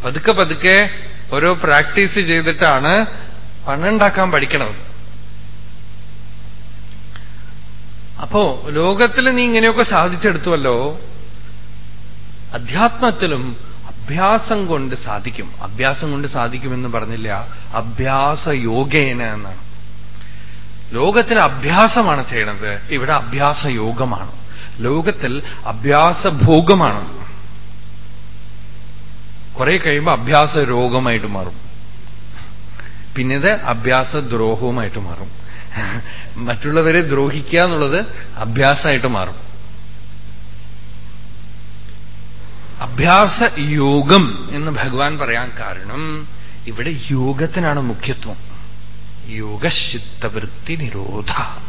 Speaker 1: പതുക്കെ പതുക്കെ ഓരോ പ്രാക്ടീസ് ചെയ്തിട്ടാണ് പണം ഉണ്ടാക്കാൻ പഠിക്കണത്. അപ്പോ ലോകത്തിൽ നീ ഇങ്ങനെയൊക്കെ സാധിച്ചെടുത്തുവല്ലോ അധ്യാത്മത്തിലും അഭ്യാസം കൊണ്ട് സാധിക്കും. അഭ്യാസം കൊണ്ട് സാധിക്കുമെന്ന് പറഞ്ഞില്ല. അഭ്യാസ യോഗേന എന്നാണ്. ലോകത്തിൽ അഭ്യാസമാണ് ചെയ്യണത്. ഇവിടെ അഭ്യാസ യോഗമാണ് ലോകത്തിൽ അഭ്യാസഭോഗമാണ്. കുറെ കഴിയുമ്പോൾ അഭ്യാസ രോഗമായിട്ട് മാറും. പിന്നീട് അഭ്യാസ ദ്രോഹവുമായിട്ട് മാറും. മറ്റുള്ളവരെ ദ്രോഹിക്കുക എന്നുള്ളത് അഭ്യാസമായിട്ട് മാറും. അഭ്യാസ യോഗം എന്ന് ഭഗവാൻ പറയാൻ കാരണം ഇവിടെ യോഗത്തിനാണ് മുഖ്യത്വം. യോഗശിത്തവൃത്തി നിരോധ.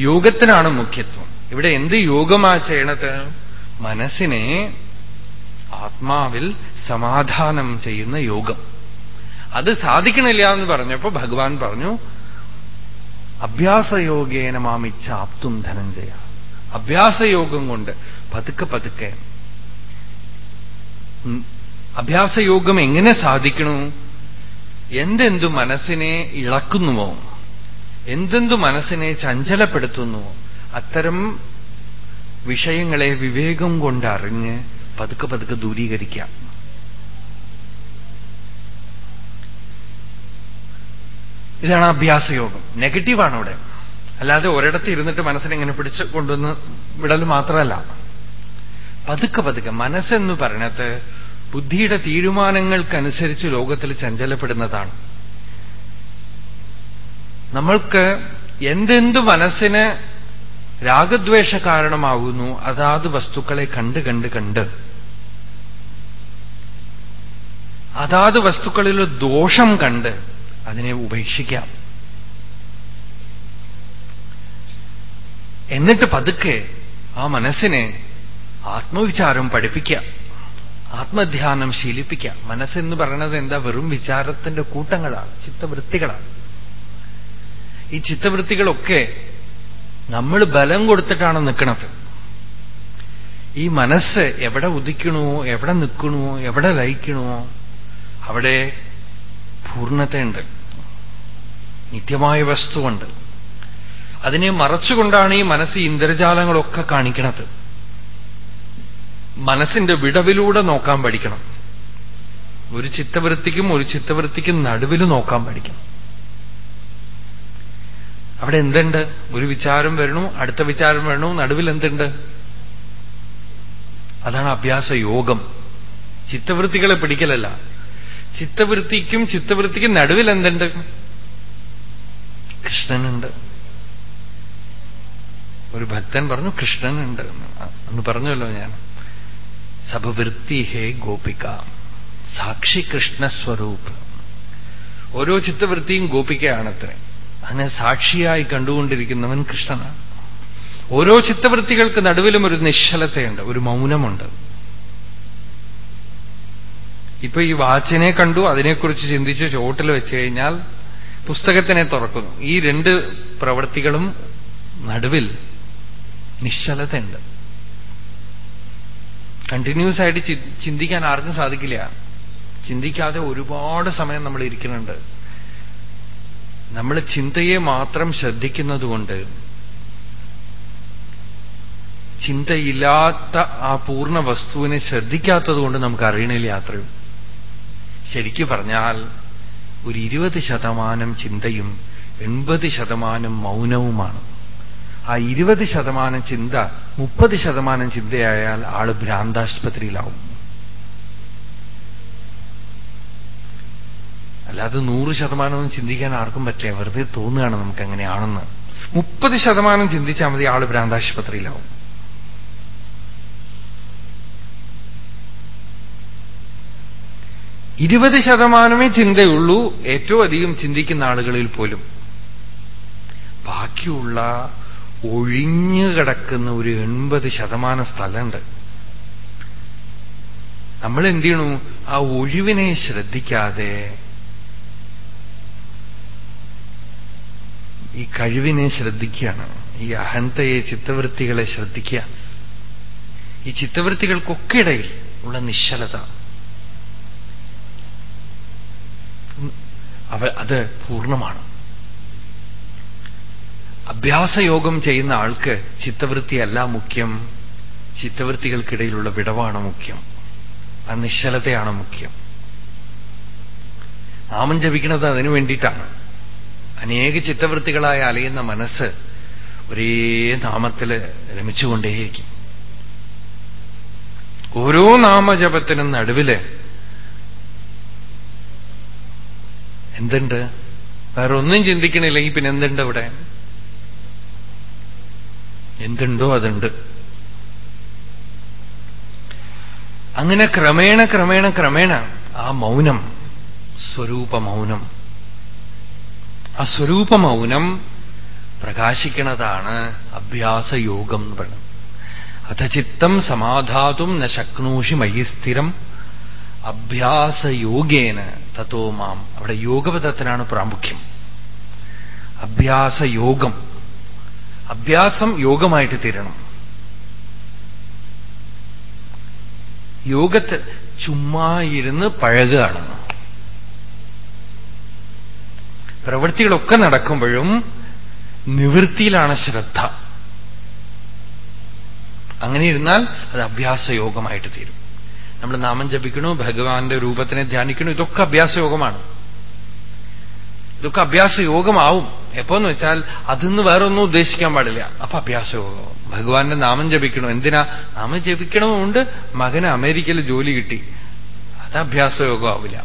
Speaker 1: യോഗത്തിനാണ് മുഖ്യത്വം. ഇവിടെ എന്ത് യോഗമാ ചെയ്യണത്? മനസ്സിനെ ആത്മാവിൽ സമാധാനം ചെയ്യുന്ന യോഗം. അത് സാധിക്കണില്ല എന്ന് പറഞ്ഞപ്പോ ഭഗവാൻ പറഞ്ഞു അഭ്യാസയോഗേന മാമിച്ച ആപ്തും ധനഞ്ജയ. അഭ്യാസയോഗം കൊണ്ട് പതുക്കെ പതുക്കെ. അഭ്യാസയോഗം എങ്ങനെ സാധിക്കണു? എന്തെന്തു മനസ്സിനെ ഇളക്കുന്നുവോ? എന്തെന്തു മനസ്സിനെ ചഞ്ചലപ്പെടുത്തുന്നുവോ അത്തരം വിഷയങ്ങളെ വിവേകം കൊണ്ടറിഞ്ഞ് പതുക്കെ പതുക്കെ ദൂരീകരിക്കാം. ഇതാണ് അഭ്യാസയോഗം. നെഗറ്റീവാണ് അവിടെ അല്ലാതെ ഒരിടത്ത് ഇരുന്നിട്ട് മനസ്സിനെങ്ങനെ പിടിച്ച് കൊണ്ടുവന്ന് വിടൽ മാത്രമല്ല. പതുക്കെ പതുക്കെ മനസ്സെന്ന് പറയണത് ബുദ്ധിയുടെ തീരുമാനങ്ങൾക്കനുസരിച്ച് ലോകത്തിൽ ചഞ്ചലപ്പെടുന്നതാണ്. നമ്മൾക്ക് എന്തെന്ത് മനസ്സിന് രാഗദ്വേഷ കാരണമാകുന്നു അതാത് വസ്തുക്കളെ കണ്ട് കണ്ട് കണ്ട്. അതാത് വസ്തുക്കളിൽ ദോഷം കണ്ട് അതിനെ ഉപേക്ഷിക്കാം. എന്നിട്ട് പതുക്കെ ആ മനസ്സിനെ ആത്മവിചാരം പഠിപ്പിക്കാം. ആത്മധ്യാനം ശീലിപ്പിക്കാം. മനസ്സെന്ന് പറയുന്നത് എന്താ? വെറും വിചാരത്തിന്റെ കൂട്ടങ്ങളാണ് ചിത്തവൃത്തികളാണ്. ഈ ചിത്തവൃത്തികളൊക്കെ നമ്മൾ ബലം കൊടുത്തിട്ടാണ് നിൽക്കുന്നത് ഈ മനസ്സ് എവിടെ ഉദിക്കണമോ എവിടെ നിൽക്കണമോ എവിടെ ലയിക്കണമോ അവിടെ പൂർണതയുണ്ട്. നിത്യമായ വസ്തുവുണ്ട്. അതിനെ മറച്ചുകൊണ്ടാണ് ഈ മനസ്സ് ഇന്ദ്രജാലങ്ങളൊക്കെ കാണിക്കുന്നത് മനസ്സിന്റെ വിടവിലൂടെ നോക്കാൻ പഠിക്കണം. ഒരു ചിത്തവൃത്തിക്കും ഒരു ചിത്തവൃത്തിക്കും നടുവിൽ നോക്കാൻ പഠിക്കണം. അവിടെ എന്തുണ്ട്? ഒരു വിചാരം വരണു അടുത്ത വിചാരം വരണു നടുവിൽ എന്തുണ്ട്? അതാണ് അഭ്യാസ യോഗം ചിത്തവൃത്തികളെ പിടിക്കലല്ല. ചിത്തവൃത്തിക്കും ചിത്തവൃത്തിക്കും നടുവിൽ എന്തുണ്ട്? കൃഷ്ണനുണ്ട്. ഒരു ഭക്തൻ പറഞ്ഞു കൃഷ്ണനുണ്ട്. എന്ന് പറഞ്ഞല്ലോ ഞാൻ. സഭവൃത്തി ഹേ ഗോപിക സാക്ഷി കൃഷ്ണസ്വരൂപ് ഓരോ ചിത്തവൃത്തിയും ഗോപികയാണത്രേ. അതിനെ സാക്ഷിയായി കണ്ടുകൊണ്ടിരിക്കുന്നവൻ കൃഷ്ണനാണ്. ഓരോ ചിത്തവൃത്തികൾക്ക് നടുവിലും ഒരു നിശ്ചലതയുണ്ട് ഒരു മൗനമുണ്ട്. ഇപ്പൊ ഈ വാച്ചിനെ കണ്ടു അതിനെക്കുറിച്ച് ചിന്തിച്ച് ചോട്ടിൽ വെച്ചു കഴിഞ്ഞാൽ പുസ്തകത്തിനെ തുറക്കുന്നു. ഈ രണ്ട് പ്രവൃത്തികളും നടുവിൽ നിശ്ചലതയുണ്ട്. കണ്ടിന്യൂസ് ആയിട്ട് ചിന്തിക്കാൻ ആർക്കും സാധിക്കില്ല. ചിന്തിക്കാതെ ഒരുപാട് സമയം നമ്മൾ ഇരിക്കുന്നുണ്ട്. നമ്മൾ ചിന്തയെ മാത്രം ശ്രദ്ധിക്കുന്നതുകൊണ്ട് ചിന്തയില്ലാത്ത ആ പൂർണ വസ്തുവിനെ ശ്രദ്ധിക്കാത്തതുകൊണ്ട് നമുക്ക് അറിയണില്ല അത്രയും ശരിക്കു പറഞ്ഞാൽ ഒരു ഇരുപത് ശതമാനം ചിന്തയും എൺപത് ശതമാനം മൗനവുമാണ്. ആ ഇരുപത് ശതമാനം ചിന്ത മുപ്പത് ശതമാനം ചിന്തയായാൽ ആൾ ഭ്രാന്താശുപത്രിയിലാവും. അല്ലാതെ നൂറ് ശതമാനമൊന്നും ചിന്തിക്കാൻ ആർക്കും പറ്റില്ല. വെറുതെ തോന്നുകയാണ് നമുക്ക് എങ്ങനെയാണെന്ന് മുപ്പത് ശതമാനം ചിന്തിച്ചാൽ മതി ആൾ ഭ്രാന്താശുപത്രിയിലാവും. ഇരുപത് ശതമാനമേ ചിന്തയുള്ളൂ. ഏറ്റവും അധികം ചിന്തിക്കുന്ന ആളുകളിൽ പോലും. ബാക്കിയുള്ള ഒഴിഞ്ഞു കിടക്കുന്ന ഒരു എൺപത് ശതമാനം സ്ഥലമുണ്ട്. നമ്മൾ എന്ത് ചെയ്യണു? ആ ഒഴിവിനെ ശ്രദ്ധിക്കാതെ ഈ കഴിവിനെ ശ്രദ്ധിക്കുകയാണ്. ഈ അഹന്തയെ ചിത്തവൃത്തികളെ ശ്രദ്ധിക്കുക. ഈ ചിത്തവൃത്തികൾക്കൊക്കെ ഇടയിൽ ഉള്ള നിശ്ചലത. അവ അത് പൂർണമാണ്. അഭ്യാസയോഗം ചെയ്യുന്ന ആൾക്ക് ചിത്തവൃത്തിയല്ല മുഖ്യം. ചിത്തവൃത്തികൾക്കിടയിലുള്ള വിടവാണ് മുഖ്യം. ആ നിശ്ചലതയാണ് മുഖ്യം. നാമം ജപിക്കുന്നത് അതിനു വേണ്ടിയിട്ടാണ്. അനേക ചിത്തവൃത്തികളായി അലയുന്ന മനസ്സ് ഒരേ നാമത്തിൽ രമിച്ചുകൊണ്ടേയിരിക്കും. ഓരോ നാമജപത്തിനും നടുവിൽ എന്തുണ്ട്? വേറെ ഒന്നും ചിന്തിക്കണില്ലെങ്കിൽ പിന്നെ എന്തുണ്ട് അവിടെ? എന്തുണ്ടോ അതുണ്ട്. അങ്ങനെ ക്രമേണ ക്രമേണ ക്രമേണ ആ മൗനം സ്വരൂപ മൗനം. ആ സ്വരൂപ മൗനം പ്രകാശിക്കുന്നതാണ് അഭ്യാസയോഗം എന്ന് പറയുന്നത്. അഥ ചിത്തം സമാധാതും ന ശക്നോഷി മയി സ്ഥിരം അഭ്യാസയോഗേന തത്തോ മാം. അവിടെ യോഗപദത്തിനാണ് പ്രാമുഖ്യം. അഭ്യാസയോഗം. അഭ്യാസം യോഗമായിട്ട് തീരണം. യോഗത്തിൽ ചുമ്മാ ഇരുന്ന് പഴകുകയാണ്. പ്രവൃത്തികളൊക്കെ നടക്കുമ്പോഴും നിവൃത്തിയിലാണ് ശ്രദ്ധ. അങ്ങനെ ഇരുന്നാൽ അത് അഭ്യാസയോഗമായിട്ട് തീരും. നമ്മൾ നാമം ജപിക്കണു ഭഗവാന്റെ രൂപത്തിനെ ധ്യാനിക്കണു ഇതൊക്കെ അഭ്യാസയോഗമാണ്. ഇതൊക്കെ അഭ്യാസയോഗമാവും. എപ്പോന്ന് വെച്ചാൽ അതിന്ന് വേറൊന്നും ഉദ്ദേശിക്കാൻ പാടില്ല. അപ്പൊ അഭ്യാസയോഗമാവും ഭഗവാന്റെ നാമം ജപിക്കണു എന്തിനാ? നാമം ജപിക്കണമുണ്ട് മകന് അമേരിക്കയിൽ ജോലി കിട്ടി. അത് അഭ്യാസയോഗമാവില്ല.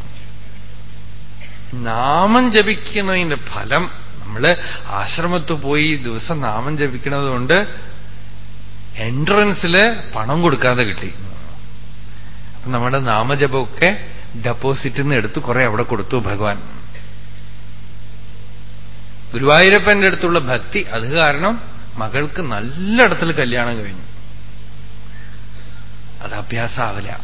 Speaker 1: നാമം ജപിക്കുന്നതിന്റെ ഫലം നമ്മൾ ആശ്രമത്ത് പോയി ദിവസം നാമം ജപിക്കുന്നതുകൊണ്ട് എൻട്രൻസിൽ പണം കൊടുക്കാതെ കിട്ടി. നമ്മുടെ നാമജപമൊക്കെ ഡെപ്പോസിറ്റിൽ നിന്ന് എടുത്ത് കുറെ അവിടെ കൊടുത്തു ഭഗവാൻ. ഗുരുവായൂരപ്പന്റെ അടുത്തുള്ള ഭക്തി അത് കാരണം മകൾക്ക് നല്ലയിടത്തിൽ കല്യാണം കഴിഞ്ഞു. അത് അഭ്യാസാവില്ല.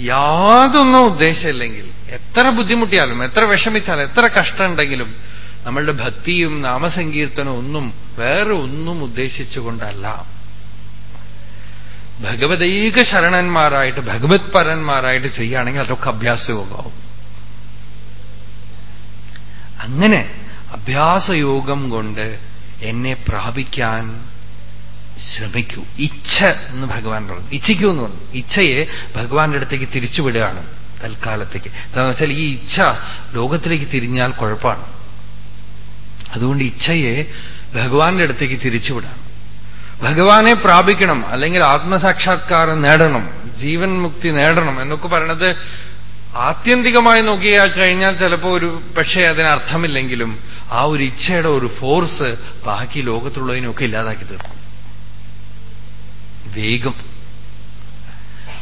Speaker 1: യാതൊന്നും ഉദ്ദേശമില്ലെങ്കിൽ എത്ര ബുദ്ധിമുട്ടിയാലും എത്ര വിഷമിച്ചാലും എത്ര കഷ്ടമുണ്ടെങ്കിലും നമ്മളുടെ ഭക്തിയും നാമസങ്കീർത്തനവും ഒന്നും വേറെ ഒന്നും ഉദ്ദേശിച്ചുകൊണ്ടല്ല. ഭഗവതൈക ശരണന്മാരായിട്ട് ഭഗവത് പരന്മാരായിട്ട് ചെയ്യുകയാണെങ്കിൽ അതൊക്കെ അഭ്യാസയോഗമാവും. അങ്ങനെ അഭ്യാസയോഗം കൊണ്ട് എന്നെ പ്രാപിക്കാൻ ശ്രമിക്കൂ. ഇച്ഛ എന്ന് ഭഗവാൻ പറഞ്ഞു. ഇച്ഛിക്കൂ എന്ന് പറഞ്ഞു. ഇച്ഛയെ ഭഗവാന്റെ അടുത്തേക്ക് തിരിച്ചുവിടുകയാണ് തൽക്കാലത്തേക്ക്. എന്താണെന്ന് വെച്ചാൽ ഈ ഇച്ഛ ലോകത്തിലേക്ക് തിരിഞ്ഞാൽ കുഴപ്പമാണ്. അതുകൊണ്ട് ഇച്ഛയെ ഭഗവാന്റെ അടുത്തേക്ക് തിരിച്ചുവിടാണ് ഭഗവാനെ പ്രാപിക്കണം അല്ലെങ്കിൽ ആത്മസാക്ഷാത്കാരം നേടണം ജീവൻ മുക്തി നേടണം എന്നൊക്കെ പറയണത് ആത്യന്തികമായി നോക്കിയാൽ കഴിഞ്ഞാൽ ചിലപ്പോ ഒരു പക്ഷേ അതിന് അർത്ഥമില്ലെങ്കിലും ആ ഒരു ഇച്ഛയുടെ ഒരു ഫോഴ്സ് ബാക്കി ലോകത്തുള്ളതിനൊക്കെ ഇല്ലാതാക്കി തീർക്കും. വേഗം.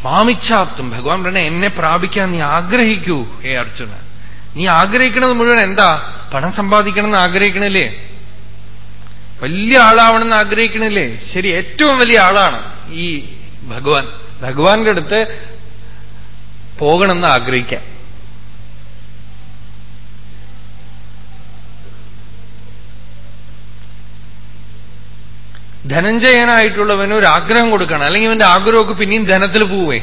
Speaker 1: മാമിച്ഛാപ്തും ഭഗവാൻ പറഞ്ഞ എന്നെ പ്രാപിക്കാൻ നീ ആഗ്രഹിക്കൂ ഹേ അർജുന. നീ ആഗ്രഹിക്കുന്നത് മുഴുവൻ എന്താ? പണം സമ്പാദിക്കണം എന്ന് ആഗ്രഹിക്കണില്ലേ? വലിയ ആളാവണമെന്ന് ആഗ്രഹിക്കണില്ലേ? ശരി ഏറ്റവും വലിയ ആളാണ് ഈ ഭഗവാൻ. ഭഗവാന്റെ അടുത്ത് പോകണമെന്ന് ആഗ്രഹിക്കാം. ധനഞ്ജയനായിട്ടുള്ളവന് ഒരു ആഗ്രഹം കൊടുക്കണം. അല്ലെങ്കിൽ ഇവന്റെ ആഗ്രഹമൊക്കെ പിന്നെയും ധനത്തിൽ പോവേ.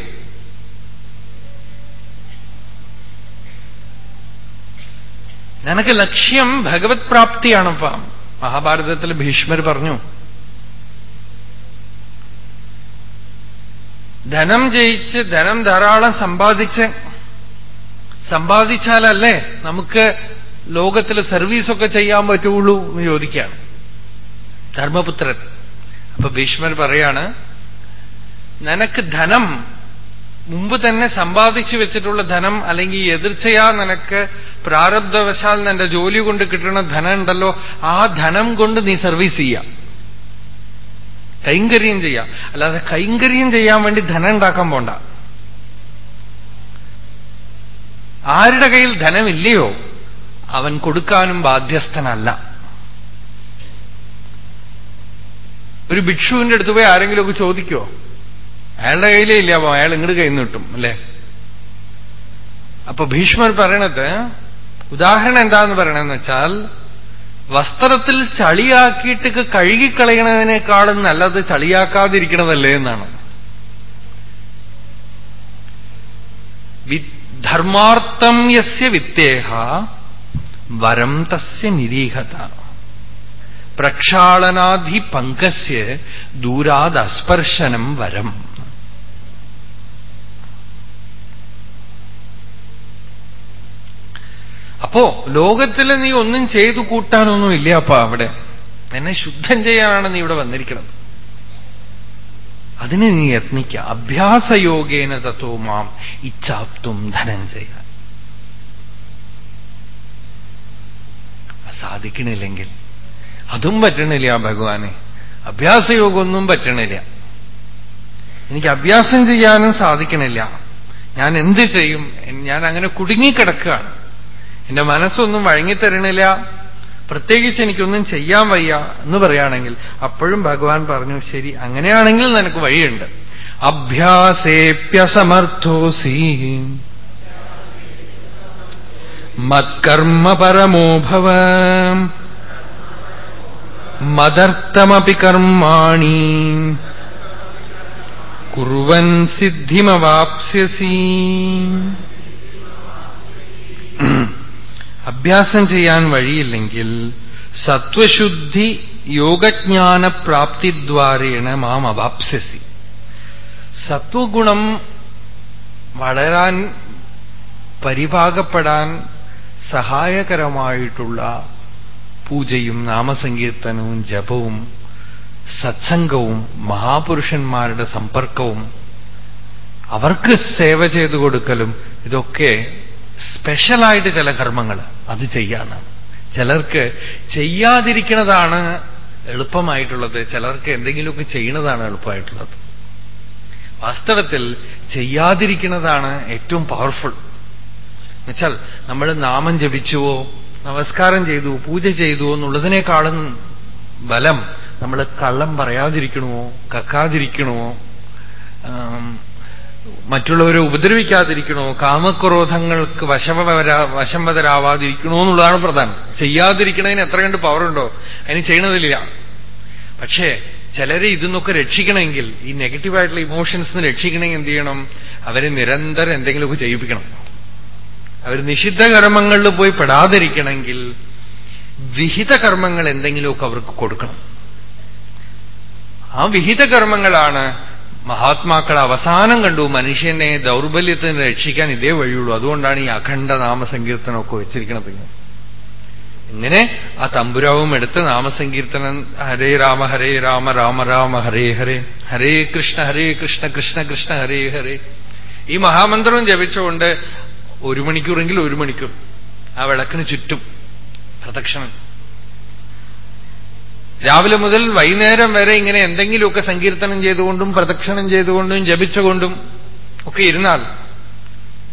Speaker 1: നിനക്ക് ലക്ഷ്യം ഭഗവത് പ്രാപ്തിയാണപ്പ. മഹാഭാരതത്തിൽ ഭീഷ്മർ പറഞ്ഞു ധനം ജയിച്ച് ധനം ധാരാളം സമ്പാദിച്ച് സമ്പാദിച്ചാലല്ലേ നമുക്ക് ലോകത്തിൽ സർവീസൊക്കെ ചെയ്യാൻ പറ്റുള്ളൂ എന്ന് ചോദിക്കുകയാണ് ധർമ്മപുത്രൻ. അപ്പൊ ഭീഷ്മർ പറയാണ് നിനക്ക് ധനം മുമ്പ് തന്നെ സമ്പാദിച്ചു വെച്ചിട്ടുള്ള ധനം അല്ലെങ്കിൽ എതിർച്ചയാ നിനക്ക് പ്രാരബ്ധവശാൽ നിന്റെ ജോലി കൊണ്ട് കിട്ടുന്ന ധനം ഉണ്ടല്ലോ ആ ധനം കൊണ്ട് നീ സർവീസ് ചെയ്യാം. കൈങ്കര്യം ചെയ്യാം. അല്ലാതെ കൈങ്കര്യം ചെയ്യാൻ വേണ്ടി ധനം ഉണ്ടാക്കാൻ പോണ്ട. ആരുടെ കയ്യിൽ ധനമില്ലയോ അവൻ കൊടുക്കാനും ബാധ്യസ്ഥനല്ല. ഒരു ഭിക്ഷുവിന്റെ അടുത്ത് പോയി ആരെങ്കിലുമൊക്കെ ചോദിക്കോ അയാളുടെ കയ്യിലേ ഇല്ല അപ്പൊ അയാൾ ഇങ്ങോട്ട് കയ്യിൽ നിന്ന് കിട്ടും അല്ലേ? അപ്പൊ ഭീഷ്മർ പറയണത് ഉദാഹരണം എന്താന്ന് പറയണെന്ന് വെച്ചാൽ വസ്ത്രത്തിൽ ചളിയാക്കിയിട്ട് കഴുകിക്കളയണതിനേക്കാളും നല്ലത് ചളിയാക്കാതിരിക്കണതല്ലേ എന്നാണ്. ധർമാർത്ഥം യസ്യ വിത്തേഹ വരം തസ്യ നിരീഹത. പ്രക്ഷാളനാധി പങ്കസ്യ ദൂരാദസ്പർശനം വരം. അപ്പോ ലോകത്തിൽ നീ ഒന്നും ചെയ്തു കൂട്ടാനൊന്നും ഇല്ല അപ്പ അവിടെ. എന്നെ ശുദ്ധം ചെയ്യാനാണ് നീ ഇവിടെ വന്നിരിക്കുന്നത്. അതിന് നീ യത്നിക്കുക അഭ്യാസയോഗേന തത്തോ മാം ഇച്ഛാപ്തും ധനഞ്ജയ സാധിക്കണില്ലെങ്കിൽ അതും പറ്റണില്ല ഭഗവാനെ. അഭ്യാസയോഗമൊന്നും പറ്റണില്ല. എനിക്ക് അഭ്യാസം ചെയ്യാനും സാധിക്കണില്ല. ഞാൻ എന്ത് ചെയ്യും? ഞാൻ അങ്ങനെ കുടുങ്ങിക്കിടക്കുകയാണ്. എന്റെ മനസ്സൊന്നും വഴങ്ങിത്തരണില്ല. പ്രത്യേകിച്ച് എനിക്കൊന്നും ചെയ്യാൻ വയ്യ എന്ന് പറയുകയാണെങ്കിൽ അപ്പോഴും ഭഗവാൻ പറഞ്ഞു ശരി അങ്ങനെയാണെങ്കിൽ നിനക്ക് വഴിയുണ്ട്. അഭ്യാസേപ്യസമർത്ഥോസി മത്കർമ്മ പരമോ ഭവ. മദർത്ഥമപി കർമാണി. കുറുവൻ സിദ്ധിമവാപ്സ്യസി. അഭ്യാസം ചെയ്യാൻ വഴിയില്ലെങ്കിൽ സത്വശുദ്ധി യോഗജ്ഞാന പ്രാപ്തിദ്വാരേണ മാം അവാപ്സ്യസി സത്വഗുണം വളരാൻ പരിഭാഗപ്പെടാൻ സഹായകരമായിട്ടുള്ള പൂജയും നാമസങ്കീർത്തനവും ജപവും സത്സംഗവും മഹാപുരുഷന്മാരുടെ സമ്പർക്കവും അവർക്ക് സേവ ചെയ്തു കൊടുക്കലും ഇതൊക്കെ സ്പെഷ്യലായിട്ട് ചില കർമ്മങ്ങൾ അത് ചെയ്യാനാണ് ചിലർക്ക് ചെയ്യാതിരിക്കുന്നതാണ് എളുപ്പമായിട്ടുള്ളത്. ചിലർക്ക് എന്തെങ്കിലുമൊക്കെ ചെയ്യുന്നതാണ് എളുപ്പമായിട്ടുള്ളത്. വാസ്തവത്തിൽ ചെയ്യാതിരിക്കുന്നതാണ് ഏറ്റവും പവർഫുൾ എന്നുവെച്ചാൽ നമ്മൾ നാമം ജപിച്ചുവോ നമസ്കാരം ചെയ്തു പൂജ ചെയ്തു എന്നുള്ളതിനേക്കാളും ബലം നമ്മൾ കള്ളം പറയാതിരിക്കണമോ കക്കാതിരിക്കണമോ മറ്റുള്ളവരെ ഉപദ്രവിക്കാതിരിക്കണോ? കാമക്രോധങ്ങൾക്ക് വശവരാ വശംവതരാവാതിരിക്കണോ എന്നുള്ളതാണ് പ്രധാനം. ചെയ്യാതിരിക്കണതിന് എത്ര കണ്ട് പവറുണ്ടോ അതിന് ചെയ്യണതില്ല. പക്ഷേ ചിലരെ ഇതൊന്നൊക്കെ രക്ഷിക്കണമെങ്കിൽ ഈ നെഗറ്റീവായിട്ടുള്ള ഇമോഷൻസ് രക്ഷിക്കണമെങ്കിൽ എന്ത് ചെയ്യണം? അവരെ നിരന്തരം എന്തെങ്കിലുമൊക്കെ ചെയ്യിപ്പിക്കണം. അവർ നിഷിദ്ധ കർമ്മങ്ങളിൽ പോയി പെടാതിരിക്കണമെങ്കിൽ വിഹിത കർമ്മങ്ങൾ എന്തെങ്കിലുമൊക്കെ അവർക്ക് കൊടുക്കണം. ആ വിഹിത കർമ്മങ്ങളാണ് മഹാത്മാക്കൾ അവസാനം കണ്ടു. മനുഷ്യനെ ദൗർബല്യത്തിന് രക്ഷിക്കാൻ ഇതേ വഴിയുള്ളൂ. അതുകൊണ്ടാണ് ഈ അഖണ്ഡ നാമസങ്കീർത്തനമൊക്കെ വെച്ചിരിക്കുന്നത്. ഇങ്ങനെ ആ തമ്പുരാവും എടുത്ത് നാമസങ്കീർത്തനം ഹരേ രാമ ഹരേ രാമ രാമ രാമ ഹരേ ഹരേ ഹരേ കൃഷ്ണ ഹരേ കൃഷ്ണ കൃഷ്ണ കൃഷ്ണ ഹരേ ഹരേ. ഈ മഹാമന്ത്രം ജപിച്ചുകൊണ്ട് ഒരു മണിക്കൂറെങ്കിൽ ഒരു മണിക്കൂർ ആ വിളക്കിന് ചുറ്റും പ്രദക്ഷിണം. രാവിലെ മുതൽ വൈകുന്നേരം വരെ ഇങ്ങനെ എന്തെങ്കിലുമൊക്കെ സങ്കീർത്തനം ചെയ്തുകൊണ്ടും പ്രദക്ഷിണം ചെയ്തുകൊണ്ടും ജപിച്ചുകൊണ്ടും ഒക്കെ ഇരുന്നാൽ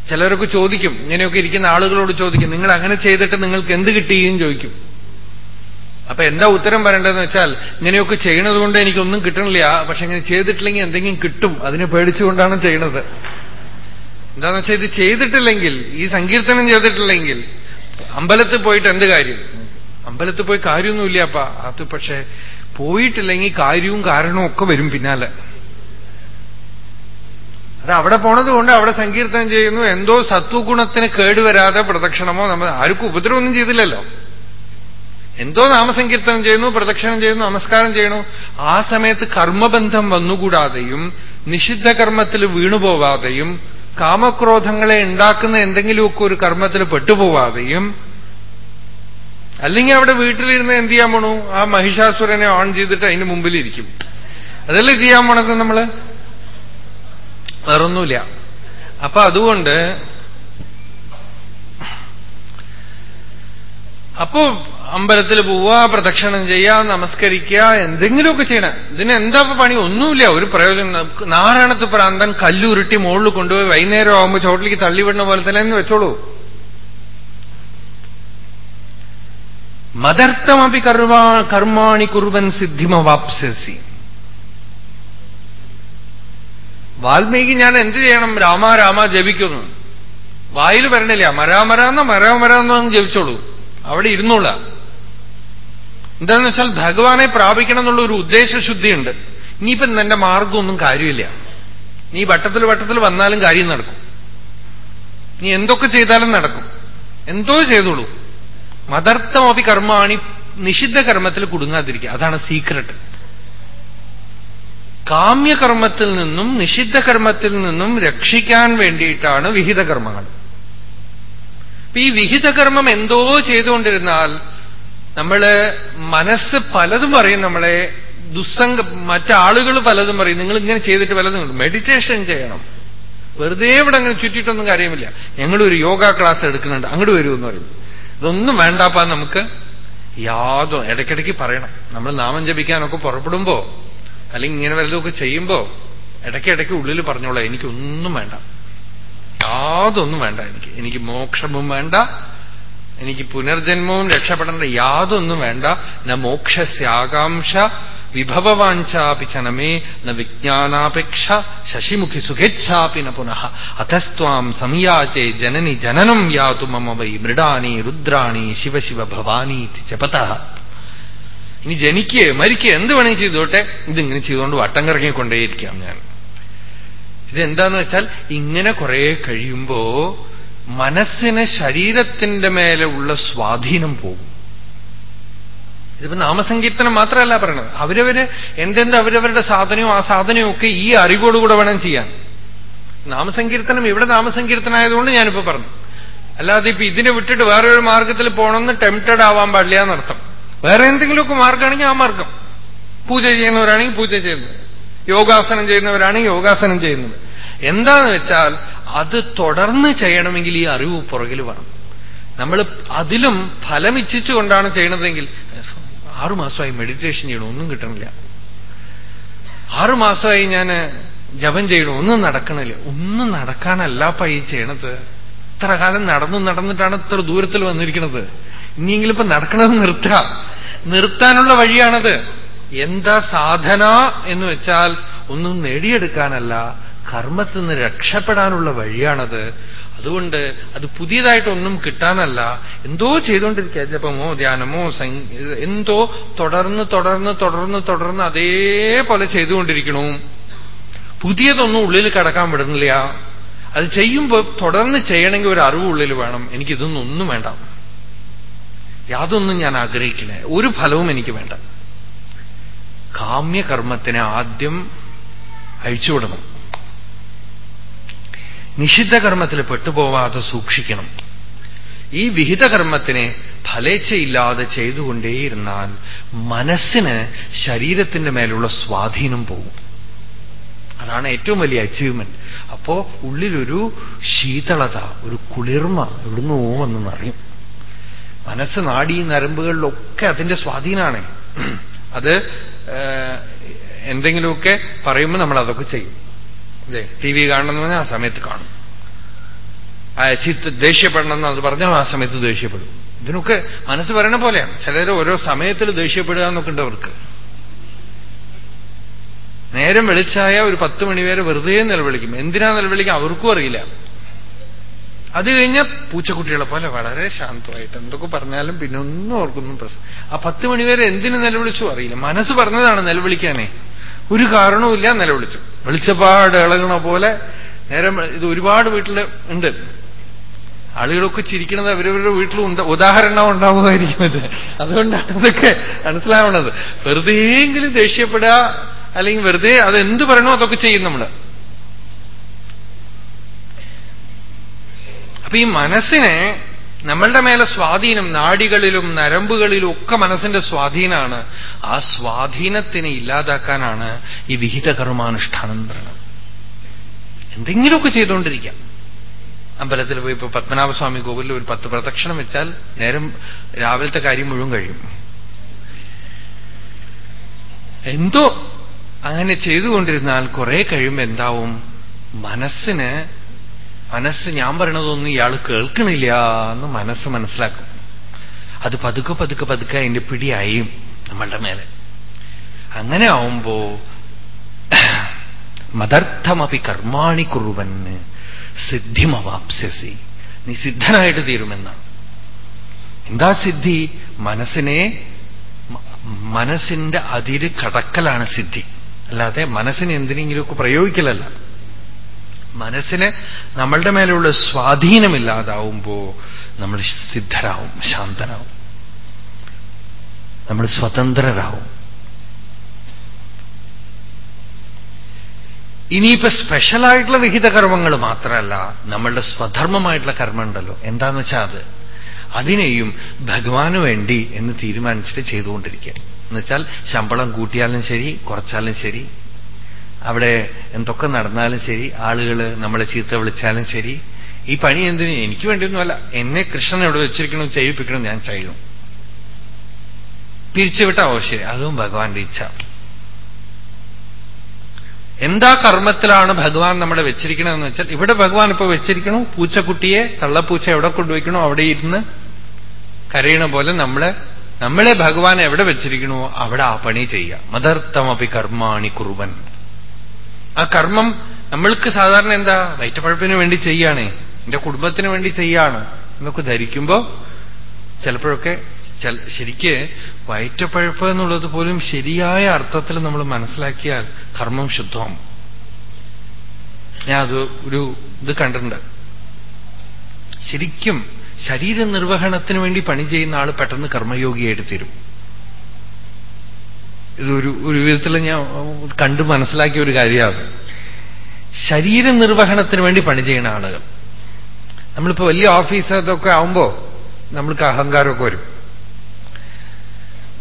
Speaker 1: ചിലരൊക്കെ ചോദിക്കും ഇങ്ങനെയൊക്കെ ഇരിക്കുന്ന ആളുകളോട് ചോദിക്കും നിങ്ങൾ അങ്ങനെ ചെയ്തിട്ട് നിങ്ങൾക്ക് എന്ത് കിട്ടിയെന്ന് ചോദിക്കും. അപ്പൊ എന്താ ഉത്തരം പറയേണ്ടതെന്ന് വെച്ചാൽ ഇങ്ങനെയൊക്കെ ചെയ്യണത് കൊണ്ട് എനിക്കൊന്നും കിട്ടണില്ല പക്ഷെ ഇങ്ങനെ ചെയ്തിട്ടില്ലെങ്കിൽ എന്തെങ്കിലും കിട്ടും അതിനെ പേടിച്ചുകൊണ്ടാണ് ചെയ്യണത്. എന്താന്ന് വെച്ചാൽ ഇത് ചെയ്തിട്ടില്ലെങ്കിൽ ഈ സങ്കീർത്തനം ചെയ്തിട്ടില്ലെങ്കിൽ അമ്പലത്തിൽ പോയിട്ട് എന്ത് കാര്യം? അമ്പലത്തിൽ പോയി കാര്യമൊന്നുമില്ല അപ്പ അത് പക്ഷേ പോയിട്ടില്ലെങ്കിൽ കാര്യവും കാരണവും ഒക്കെ വരും പിന്നാലെ. അത് അവിടെ പോണത് കൊണ്ട് അവിടെ സങ്കീർത്തനം ചെയ്യുന്നു. എന്തോ സത്വഗുണത്തിന് കേടുവരാതെ പ്രദക്ഷിണമോ നമ്മൾ ആർക്കും ഉപദ്രവമൊന്നും ചെയ്തില്ലല്ലോ. എന്തോ നാമസങ്കീർത്തനം ചെയ്യുന്നു പ്രദക്ഷിണം ചെയ്യുന്നു നമസ്കാരം ചെയ്യണു ആ സമയത്ത് കർമ്മബന്ധം വന്നുകൂടാതെയും നിഷിദ്ധ കർമ്മത്തിൽ വീണുപോവാതെയും കാമക്രോധങ്ങളെ ഉണ്ടാക്കുന്ന എന്തെങ്കിലുമൊക്കെ ഒരു കർമ്മത്തിൽ പെട്ടുപോവാതെയും അല്ലെങ്കിൽ അവിടെ വീട്ടിലിരുന്ന് എന്ത് ചെയ്യാൻ പോണു? ആ മഹിഷാസുരനെ ഓൺ ചെയ്തിട്ട് അതിന് മുമ്പിലിരിക്കും. അതല്ലേ ചെയ്യാൻ പോണത് നമ്മൾ? വേറൊന്നുമില്ല. അപ്പൊ അതുകൊണ്ട് അപ്പോ അമ്പലത്തിൽ പോവുക പ്രദക്ഷിണം ചെയ്യുക നമസ്കരിക്കുക എന്തെങ്കിലുമൊക്കെ ചെയ്യണം. ഇതിന് എന്താ പണി? ഒന്നുമില്ല. ഒരു പ്രയോജനം നാരായണത്ത് പ്രാന്തം കല്ലുരുട്ടി മുകളിൽ കൊണ്ടുപോയി വൈകുന്നേരം ആകുമ്പോൾ ചോട്ടിലേക്ക് തള്ളിവിടുന്ന പോലെ തന്നെ എന്ന് വെച്ചോളൂ. മദർത്ഥമപി കർവാ കർമാണി കുറുവൻ സിദ്ധിമവാപ്സ്യസി വാൽമീകി ഞാൻ എന്ത് ചെയ്യണം? രാമ രാമ ജപിക്കുന്നു. വായിൽ വരണില്ല. മരാമരാന്ന മരാമരാന്ന് ജപിച്ചോളൂ. അവിടെ ഇരുന്നോള. എന്താന്ന് വെച്ചാൽ ഭഗവാനെ പ്രാപിക്കണം എന്നുള്ള ഒരു ഉദ്ദേശശുദ്ധിയുണ്ട്. ഇനിയിപ്പം നിന്റെ മാർഗമൊന്നും കാര്യമില്ല. നീ വട്ടത്തിൽ വട്ടത്തിൽ വന്നാലും കാര്യം നടക്കും. നീ എന്തൊക്കെ ചെയ്താലും നടക്കും. എന്തോ ചെയ്തോളൂ. മതർത്ഥമപി കർമാണി നിഷിദ്ധ കർമ്മത്തിൽ കുടുങ്ങാതിരിക്കുക. അതാണ് സീക്രട്ട് കാമ്യകർമ്മത്തിൽ നിന്നും നിഷിദ്ധ കർമ്മത്തിൽ നിന്നും രക്ഷിക്കാൻ വേണ്ടിയിട്ടാണ് വിഹിത കർമ്മങ്ങൾ. ഈ വിഹിത കർമ്മം എന്തോ ചെയ്തുകൊണ്ടിരുന്നാൽ നമ്മൾ മനസ്സ് പലതും പറയും നമ്മളെ ദുസ്സംഗ മറ്റാളുകൾ പലതും പറയും. നിങ്ങൾ ഇങ്ങനെ ചെയ്തിട്ട് പലതും മെഡിറ്റേഷൻ ചെയ്യണം. വെറുതെ ഇവിടെ അങ്ങനെ ചുറ്റിയിട്ടൊന്നും കാര്യമില്ല. ഞങ്ങളൊരു യോഗ ക്ലാസ് എടുക്കുന്നുണ്ട്. അങ്ങോട്ട് വരുമെന്ന് പറയും ഇതൊന്നും വേണ്ടാപ്പാ നമുക്ക് യാതോ ഇടയ്ക്കിടയ്ക്ക് പറയണം. നമ്മൾ നാമം ജപിക്കാനൊക്കെ പുറപ്പെടുമ്പോ അല്ലെങ്കിൽ ഇങ്ങനെ വല്ലതൊക്കെ ചെയ്യുമ്പോ ഇടയ്ക്കിടയ്ക്ക് ഉള്ളിൽ പറഞ്ഞോളാം എനിക്കൊന്നും വേണ്ട. യാതൊന്നും വേണ്ട എനിക്ക്. എനിക്ക് മോക്ഷവും വേണ്ട എനിക്ക് പുനർജന്മവും രക്ഷപ്പെടേണ്ട യാതൊന്നും വേണ്ട. ന മോക്ഷസ്യാകാംക്ഷ വിഭവവാഞ്ചാപി ചനമേ ന വിജ്ഞാനാപേക്ഷ ശശിമുഖി സുഖേച്ഛാപി ന പുനഃ അധസ്വാം സംയാചേ ജനനി ജനനം യാതു മമ വൈ മൃഡാനി രുദ്രാണി ശിവശിവ ഭവാനി ജപത ഇനി ജനിക്ക് മരിക്കുക എന്ത് വേണമെങ്കിൽ ചെയ്തോട്ടെ? ഇതിങ്ങനെ ചെയ്തുകൊണ്ട് വട്ടം കറങ്ങിക്കൊണ്ടേയിരിക്കാം ഞാൻ. ഇതെന്താന്ന് വെച്ചാൽ ഇങ്ങനെ കുറെ കഴിയുമ്പോ മനസ്സിന് ശരീരത്തിന്റെ മേലെ ഉള്ള സ്വാധീനം പോകും. ഇതിപ്പോ നാമസങ്കീർത്തനം മാത്രമല്ല പറയണത്. അവരവര് എന്തെന്ത് അവരവരുടെ സാധനവും ആ സാധനവും ഒക്കെ ഈ അറിവോടുകൂടെ വേണം ചെയ്യാൻ. നാമസങ്കീർത്തനം ഇവിടെ നാമസങ്കീർത്തനായതുകൊണ്ട് ഞാനിപ്പോ പറഞ്ഞു. അല്ലാതെ ഇപ്പൊ ഇതിനെ വിട്ടിട്ട് വേറെ ഒരു മാർഗത്തിൽ പോകണമെന്ന് ടെംപ്റ്റഡ് ആവാൻ പാടില്ല എന്നർത്ഥം. വേറെ എന്തെങ്കിലുമൊക്കെ മാർഗമാണെങ്കിൽ ആ മാർഗം. പൂജ ചെയ്യുന്നവരാണെങ്കിൽ പൂജ ചെയ്യുന്നത് യോഗാസനം ചെയ്യുന്നവരാണെങ്കിൽ യോഗാസനം ചെയ്യുന്നത് എന്താന്ന് വെച്ചാൽ അത് തുടർന്ന് ചെയ്യണമെങ്കിൽ ഈ അറിവ് പുറകിൽ വേണം. നമ്മൾ അതിലും ഫലം ഇച്ഛിച്ചുകൊണ്ടാണ് ചെയ്യണതെങ്കിൽ ആറുമാസമായി മെഡിറ്റേഷൻ ചെയ്യണം? ഒന്നും കിട്ടണില്ല. ആറുമാസമായി ഞാൻ ജപം ചെയ്യണം? ഒന്നും നടക്കണില്ല. ഒന്നും നടക്കാനല്ല ഈ ചെയ്യണത്. ഇത്ര കാലം നടന്നു നടന്നിട്ടാണ് ഇത്ര ദൂരത്തിൽ വന്നിരിക്കുന്നത് ഇനിയെങ്കിലും ഇപ്പൊ നടക്കണത് നിർത്തുക നിർത്താനുള്ള വഴിയാണത്. എന്താ സാധന എന്ന് വെച്ചാൽ ഒന്നും നേടിയെടുക്കാനല്ല കർമ്മത്തിൽ നിന്ന് രക്ഷപ്പെടാനുള്ള വഴിയാണത്. അതുകൊണ്ട് അത് പുതിയതായിട്ടൊന്നും കിട്ടാനല്ല. എന്തോ ചെയ്തുകൊണ്ടിരിക്കുക. ജപമോ ധ്യാനമോ എന്തോ തുടർന്ന് തുടർന്ന് തുടർന്ന് തുടർന്ന് അതേപോലെ ചെയ്തുകൊണ്ടിരിക്കണു. പുതിയതൊന്നും ഉള്ളിൽ കടക്കാൻ വിടുന്നില്ല. അത് ചെയ്യുമ്പോൾ തുടർന്ന് ചെയ്യണമെങ്കിൽ ഒരു അറിവ് ഉള്ളിൽ വേണം. എനിക്കിതൊന്നും ഒന്നും വേണ്ട. യാതൊന്നും ഞാൻ ആഗ്രഹിക്കില്ല. ഒരു ഫലവും എനിക്ക് വേണ്ട. കാമ്യകർമ്മത്തിനെ ആദ്യം അഴിച്ചുവിടണം. നിഷിദ്ധ കർമ്മത്തിൽ പെട്ടുപോവാതെ സൂക്ഷിക്കണം. ഈ വിഹിതകർമ്മത്തിനെ ഫലേച്ഛയില്ലാതെ ചെയ്തുകൊണ്ടേയിരുന്നാൽ മനസ്സിന് ശരീരത്തിന്റെ മേലുള്ള സ്വാധീനം പോകും. അതാണ് ഏറ്റവും വലിയ അച്ചീവ്മെന്റ് അപ്പോ ഉള്ളിലൊരു ശീതളത ഒരു കുളിർമ എവിടുന്നോ വന്നെന്നറിയും. മനസ്സ് നാടി നരമ്പുകളിലൊക്കെ അതിന്റെ സ്വാധീനമാണ് അത് എന്തെങ്കിലുമൊക്കെ പറയുമ്പോൾ നമ്മൾ അതൊക്കെ ചെയ്യും. അല്ലേ ടി വി കാണണം എന്ന് പറഞ്ഞാൽ ആ സമയത്ത് കാണും. ആ ചിത്ത് ദേഷ്യപ്പെടണം എന്ന് അത് പറഞ്ഞാൽ ആ സമയത്ത് ദേഷ്യപ്പെടും. ഇതിനൊക്കെ മനസ്സ് പറയണ പോലെയാണ്. ചിലർ ഓരോ സമയത്തിൽ ദേഷ്യപ്പെടുക എന്നൊക്കെ ഉണ്ട് അവർക്ക്. നേരം വെളിച്ചായ ഒരു പത്ത് മണിവരെ വെറുതെ നിലവിളിക്കും. എന്തിനാ നിലവിളിക്കും അവർക്കും അറിയില്ല. അത് കഴിഞ്ഞാൽ പൂച്ചക്കുട്ടികളെ പോലെ വളരെ ശാന്തമായിട്ട് എന്തൊക്കെ പറഞ്ഞാലും പിന്നെ ഒന്നും ഓർക്കൊന്നും പ്രശ്നം ആ പത്ത് മണിവരെ എന്തിനു നിലവിളിച്ചു അറിയില്ല. മനസ്സ് പറഞ്ഞതാണ് നിലവിളിക്കാനേ. ഒരു കാരണവുമില്ല നിലവിളിച്ചു വെളിച്ചപ്പാട് ഇളകണ പോലെ നേരം ഇത് ഒരുപാട് വീട്ടിൽ ഉണ്ട്. ആളുകളൊക്കെ ചിരിക്കുന്നത് അവരവരുടെ വീട്ടിലും ഉദാഹരണം ഉണ്ടാവുമായിരിക്കും ഇത്. അതുകൊണ്ടാണ് ഇതൊക്കെ മനസ്സിലാവണത്. വെറുതെയെങ്കിലും ദേഷ്യപ്പെടുക അല്ലെങ്കിൽ വെറുതെ അത് എന്ത് പറയണോ അതൊക്കെ ചെയ്യും നമ്മൾ അപ്പൊ ഈ മനസ്സിനെ നമ്മളുടെ മേലെ സ്വാധീനം നാടികളിലും നരമ്പുകളിലും ഒക്കെ മനസ്സിന്റെ സ്വാധീനമാണ് ആ സ്വാധീനത്തിനെ ഇല്ലാതാക്കാനാണ് ഈ വിഹിത കർമാനുഷ്ഠാനം എന്ന് പറയുന്നത്. എന്തെങ്കിലുമൊക്കെ ചെയ്തുകൊണ്ടിരിക്കാം. അമ്പലത്തിൽ പോയി ഇപ്പൊ പത്മനാഭസ്വാമി കോവിലിൽ ഒരു പത്ത് പ്രദക്ഷിണം വെച്ചാൽ നേരം രാവിലത്തെ കാര്യം മുഴുവൻ കഴിയും. എന്തോ അങ്ങനെ ചെയ്തുകൊണ്ടിരുന്നാൽ കുറെ കഴിയുമ്പോൾ എന്താവും? മനസ്സിന് മനസ്സ് ഞാൻ പറയണതൊന്നും ഇയാൾ കേൾക്കണില്ല എന്ന് മനസ്സ് മനസ്സിലാക്കും. അത് പതുക്കെ പതുക്കെ പതുക്കെ അതിന്റെ പിടിയായും നമ്മളുടെ മേലെ. അങ്ങനെ ആവുമ്പോ [CLEARS THROAT] മതർത്ഥമപി കർമാണി കുറുവന് സിദ്ധിമവാപ്സ്യസി. നീ സിദ്ധനായിട്ട് തീരുമെന്നാണ്. എന്താ സിദ്ധി? മനസ്സിനെ മനസ്സിന്റെ അതിര് കടക്കലാണ് സിദ്ധി. അല്ലാതെ മനസ്സിന് എന്തിനെങ്കിലുമൊക്കെ പ്രയോഗിക്കലല്ല. മനസ്സിന് നമ്മളുടെ മേലുള്ള സ്വാധീനമില്ലാതാവുമ്പോ നമ്മൾ സിദ്ധരാവും ശാന്തരാവും നമ്മൾ സ്വതന്ത്രരാവും. ഇനിയിപ്പോ സ്പെഷ്യലായിട്ടുള്ള വിഹിത കർമ്മങ്ങൾ മാത്രമല്ല നമ്മളുടെ സ്വധർമ്മമായിട്ടുള്ള കർമ്മം ഉണ്ടല്ലോ. എന്താന്ന് വെച്ചാൽ അത്? അതിനെയും ഭഗവാന് വേണ്ടി എന്ന് തീരുമാനിച്ചിട്ട് ചെയ്തുകൊണ്ടിരിക്കുക. എന്നുവെച്ചാൽ ശമ്പളം കൂട്ടിയാലും ശരി കുറച്ചാലും ശരി അവിടെ എന്തൊക്കെ നടന്നാലും ശരി ആളുകൾ നമ്മളെ ചീത്ത വിളിച്ചാലും ശരി. ഈ പണി എന്തിനു? എനിക്ക് വേണ്ടിയൊന്നുമല്ല. എന്നെ കൃഷ്ണൻ എവിടെ വെച്ചിരിക്കണം ചെയ്യിപ്പിക്കണം ഞാൻ ചെയ്യും. പിരിച്ചുവിട്ടാവോ ശരി. അതും ഭഗവാന്റെ ഇച്ഛ. എന്താ കർമ്മത്തിലാണ് ഭഗവാൻ നമ്മളെ വെച്ചിരിക്കണമെന്ന് വെച്ചാൽ ഇവിടെ ഭഗവാൻ ഇപ്പൊ വെച്ചിരിക്കണു. പൂച്ചക്കുട്ടിയെ തള്ളപ്പൂച്ച എവിടെ കൊണ്ടുവയ്ക്കണോ അവിടെ ഇരുന്ന് കരയണ പോലെ നമ്മളെ നമ്മളെ ഭഗവാൻ എവിടെ വെച്ചിരിക്കണോ അവിടെ ആ പണി ചെയ്യുക. മദർത്ഥമപി കർമാണി കുറുവൻ. ആ കർമ്മം നമ്മൾക്ക് സാധാരണ എന്താ? വയറ്റപ്പഴപ്പിന് വേണ്ടി ചെയ്യാണ്. എന്റെ കുടുംബത്തിന് വേണ്ടി ചെയ്യാണ്. എന്നൊക്കെ ധരിക്കുമ്പോ ചിലപ്പോഴൊക്കെ ശരിക്ക് വയറ്റപ്പഴപ്പ് എന്നുള്ളത് പോലും ശരിയായ അർത്ഥത്തിൽ നമ്മൾ മനസ്സിലാക്കിയാൽ കർമ്മം ശുദ്ധമാവും. ഞാൻ അത് ഒരു ഇത് കണ്ടിട്ടുണ്ട്. ശരിക്കും ശരീര നിർവഹണത്തിന് വേണ്ടി പണി ചെയ്യുന്ന ആൾ പെട്ടെന്ന് കർമ്മയോഗിയായിട്ട് തീരും. ഇതൊരു ഒരു വിധത്തിൽ ഞാൻ കണ്ടു മനസ്സിലാക്കിയ ഒരു കാര്യമാണ്. ശരീര നിർവഹണത്തിന് വേണ്ടി പണി ചെയ്യുന്ന ആളുകൾ. നമ്മളിപ്പോ വലിയ ഓഫീസൊക്കെ ആവുമ്പോ നമ്മൾക്ക് അഹങ്കാരമൊക്കെ വരും.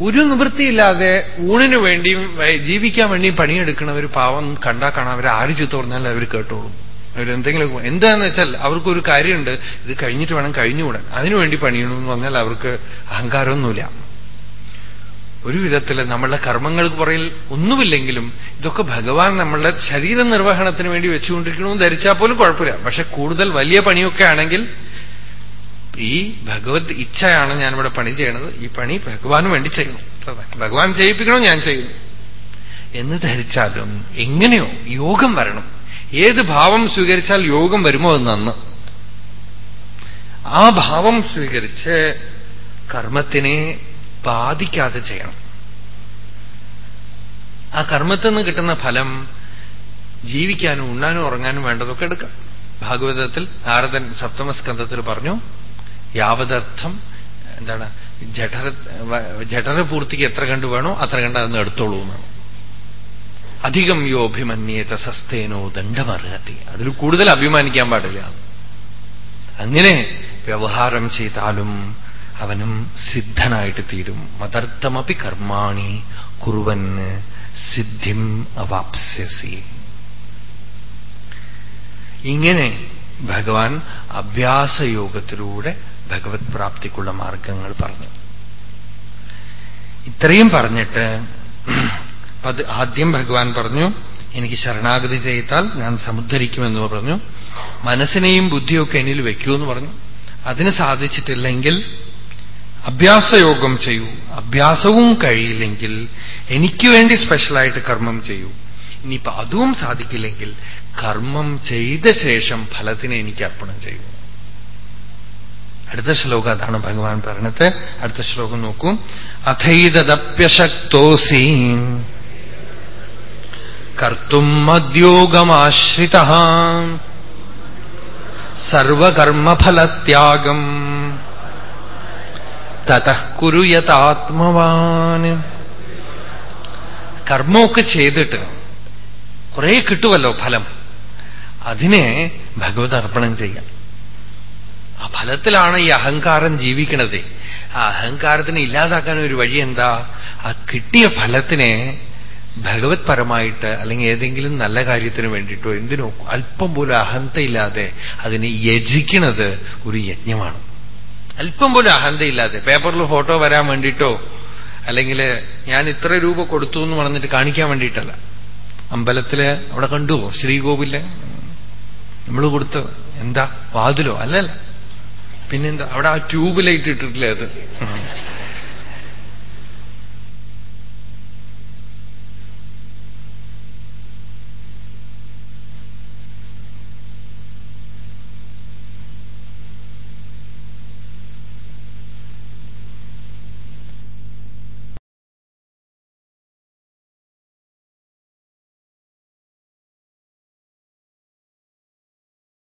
Speaker 1: ഒരു നിവൃത്തിയില്ലാതെ ഊണിനു വേണ്ടിയും ജീവിക്കാൻ വേണ്ടിയും പണിയെടുക്കണവർ പാവം കണ്ടാ കാണാൻ അവർ ആര് ചീത്ത പറഞ്ഞാൽ അവർ കേട്ടോളും. അവരെന്തെങ്കിലും എന്താന്ന് വെച്ചാൽ അവർക്കൊരു കാര്യമുണ്ട്. ഇത് കഴിഞ്ഞിട്ട് വേണം കഴിഞ്ഞുകൂടാൻ. അതിനുവേണ്ടി പണിയണമെന്ന് പറഞ്ഞാൽ അവർക്ക് അഹങ്കാരമൊന്നുമില്ല. ഒരു വിധത്തിൽ നമ്മളുടെ കർമ്മങ്ങൾക്ക് പുറയിൽ ഒന്നുമില്ലെങ്കിലും ഇതൊക്കെ ഭഗവാൻ നമ്മളുടെ ശരീര നിർവഹണത്തിന് വേണ്ടി വെച്ചുകൊണ്ടിരിക്കണമെന്ന് ധരിച്ചാൽ പോലും കുഴപ്പമില്ല. പക്ഷെ കൂടുതൽ വലിയ പണിയൊക്കെ ആണെങ്കിൽ ഈ ഭഗവത് ഇച്ഛയാണ് ഞാനിവിടെ പണി ചെയ്യണത്. ഈ പണി ഭഗവാന് വേണ്ടി ചെയ്യണം ഭഗവാൻ ചെയ്യിപ്പിക്കണോ? ഞാൻ ചെയ്യുന്നു. എന്ന് ധരിച്ചാലും എങ്ങനെയോ യോഗം വരണം. ഏത് ഭാവം സ്വീകരിച്ചാൽ യോഗം വരുമോ എന്ന് നന്ന്. ആ ഭാവം സ്വീകരിച്ച് കർമ്മത്തിനെ ബാധിക്കാതെ ചെയ്യണം. ആ കർമ്മത്തിൽ നിന്ന് കിട്ടുന്ന ഫലം ജീവിക്കാനും ഉണ്ണാനും ഉറങ്ങാനും വേണ്ടതൊക്കെ എടുക്കാം. ഭാഗവതത്തിൽ നാരദൻ സപ്തമസ്കന്ധത്തിൽ പറഞ്ഞു യാവതർത്ഥം എന്താണ് ജഠര ജഠരപൂർത്തിക്ക് എത്ര കണ്ട് വേണോ അത്ര കണ്ട് അതൊന്ന് എടുത്തോളൂ എന്നാണ്. അധികം യോ അഭിമന്യേത സസ്തേനോ ദണ്ഡമർഹത്തി അതിൽ കൂടുതൽ അഭിമാനിക്കാൻ പാടില്ല. അങ്ങനെ വ്യവഹാരം ചെയ്താലും അവനും സിദ്ധനായിട്ട് തീരും. മതർത്ഥമപി കർമാണി കുറുവന് സിദ്ധിം അവാപ്സ്യസി. ഇങ്ങനെ ഭഗവാൻ അഭ്യാസയോഗത്തിലൂടെ ഭഗവത് പ്രാപ്തിക്കുള്ള മാർഗങ്ങൾ പറഞ്ഞു. ഇത്രയും പറഞ്ഞിട്ട് ആദ്യം ഭഗവാൻ പറഞ്ഞു എനിക്ക് ശരണാഗതി ചെയ്താൽ ഞാൻ സമുദ്ധരിക്കുമെന്ന് പറഞ്ഞു. മനസ്സിനെയും ബുദ്ധിയൊക്കെ എന്നിൽ വയ്ക്കൂ എന്ന് പറഞ്ഞു. അതിന് സാധിച്ചിട്ടില്ലെങ്കിൽ അഭ്യാസയോഗം ചെയ്യൂ. അഭ്യാസവും കഴിയില്ലെങ്കിൽ എനിക്ക് വേണ്ടി സ്പെഷ്യലായിട്ട് കർമ്മം ചെയ്യൂ. ഇനിയിപ്പോ അതും സാധിക്കില്ലെങ്കിൽ കർമ്മം ചെയ്ത ശേഷം ഫലത്തിനെ എനിക്ക് അർപ്പണം ചെയ്യൂ. അടുത്ത ശ്ലോകം അതാണ് ഭഗവാൻ പറഞ്ഞത്. അടുത്ത ശ്ലോകം നോക്കൂ. അഥൈതദപ്യശക്തോസി കർത്തും മദ്യോഗമാശ്രിത സർവകർമ്മഫലത്യാഗം. തതഃകുരുയതാത്മവാൻ കർമ്മമൊക്കെ ചെയ്തിട്ട് കുറെ കിട്ടുമല്ലോ ഫലം. അതിനെ ഭഗവത് അർപ്പണം ചെയ്യാം. ആ ഫലത്തിലാണ് ഈ അഹങ്കാരം ജീവിക്കണത്. ആ അഹങ്കാരത്തിനെ ഇല്ലാതാക്കാൻ ഒരു വഴി എന്താ? ആ കിട്ടിയ ഫലത്തിനെ ഭഗവത് പരമായിട്ട് അല്ലെങ്കിൽ ഏതെങ്കിലും നല്ല കാര്യത്തിന് വേണ്ടിയിട്ടോ എന്തിനോ അല്പം പോലും അഹന്തയില്ലാതെ അതിനെ യജിക്കണത് ഒരു യജ്ഞമാണ്. അല്പം പോലും അഹന്തയില്ലാതെ. പേപ്പറിൽ ഫോട്ടോ വരാൻ വേണ്ടിയിട്ടോ അല്ലെങ്കിൽ ഞാൻ ഇത്ര രൂപ കൊടുത്തു എന്ന് പറഞ്ഞിട്ട് കാണിക്കാൻ വേണ്ടിയിട്ടല്ല. അമ്പലത്തിൽ അവിടെ കണ്ടുവോ ശ്രീകോവിൽ. നമ്മൾ കൊടുത്ത എന്താ? വാതിലോ? അല്ലല്ല. പിന്നെന്താ? അവിടെ ആ ട്യൂബ് ലൈറ്റ് ഇട്ടിട്ടില്ലേ അത്?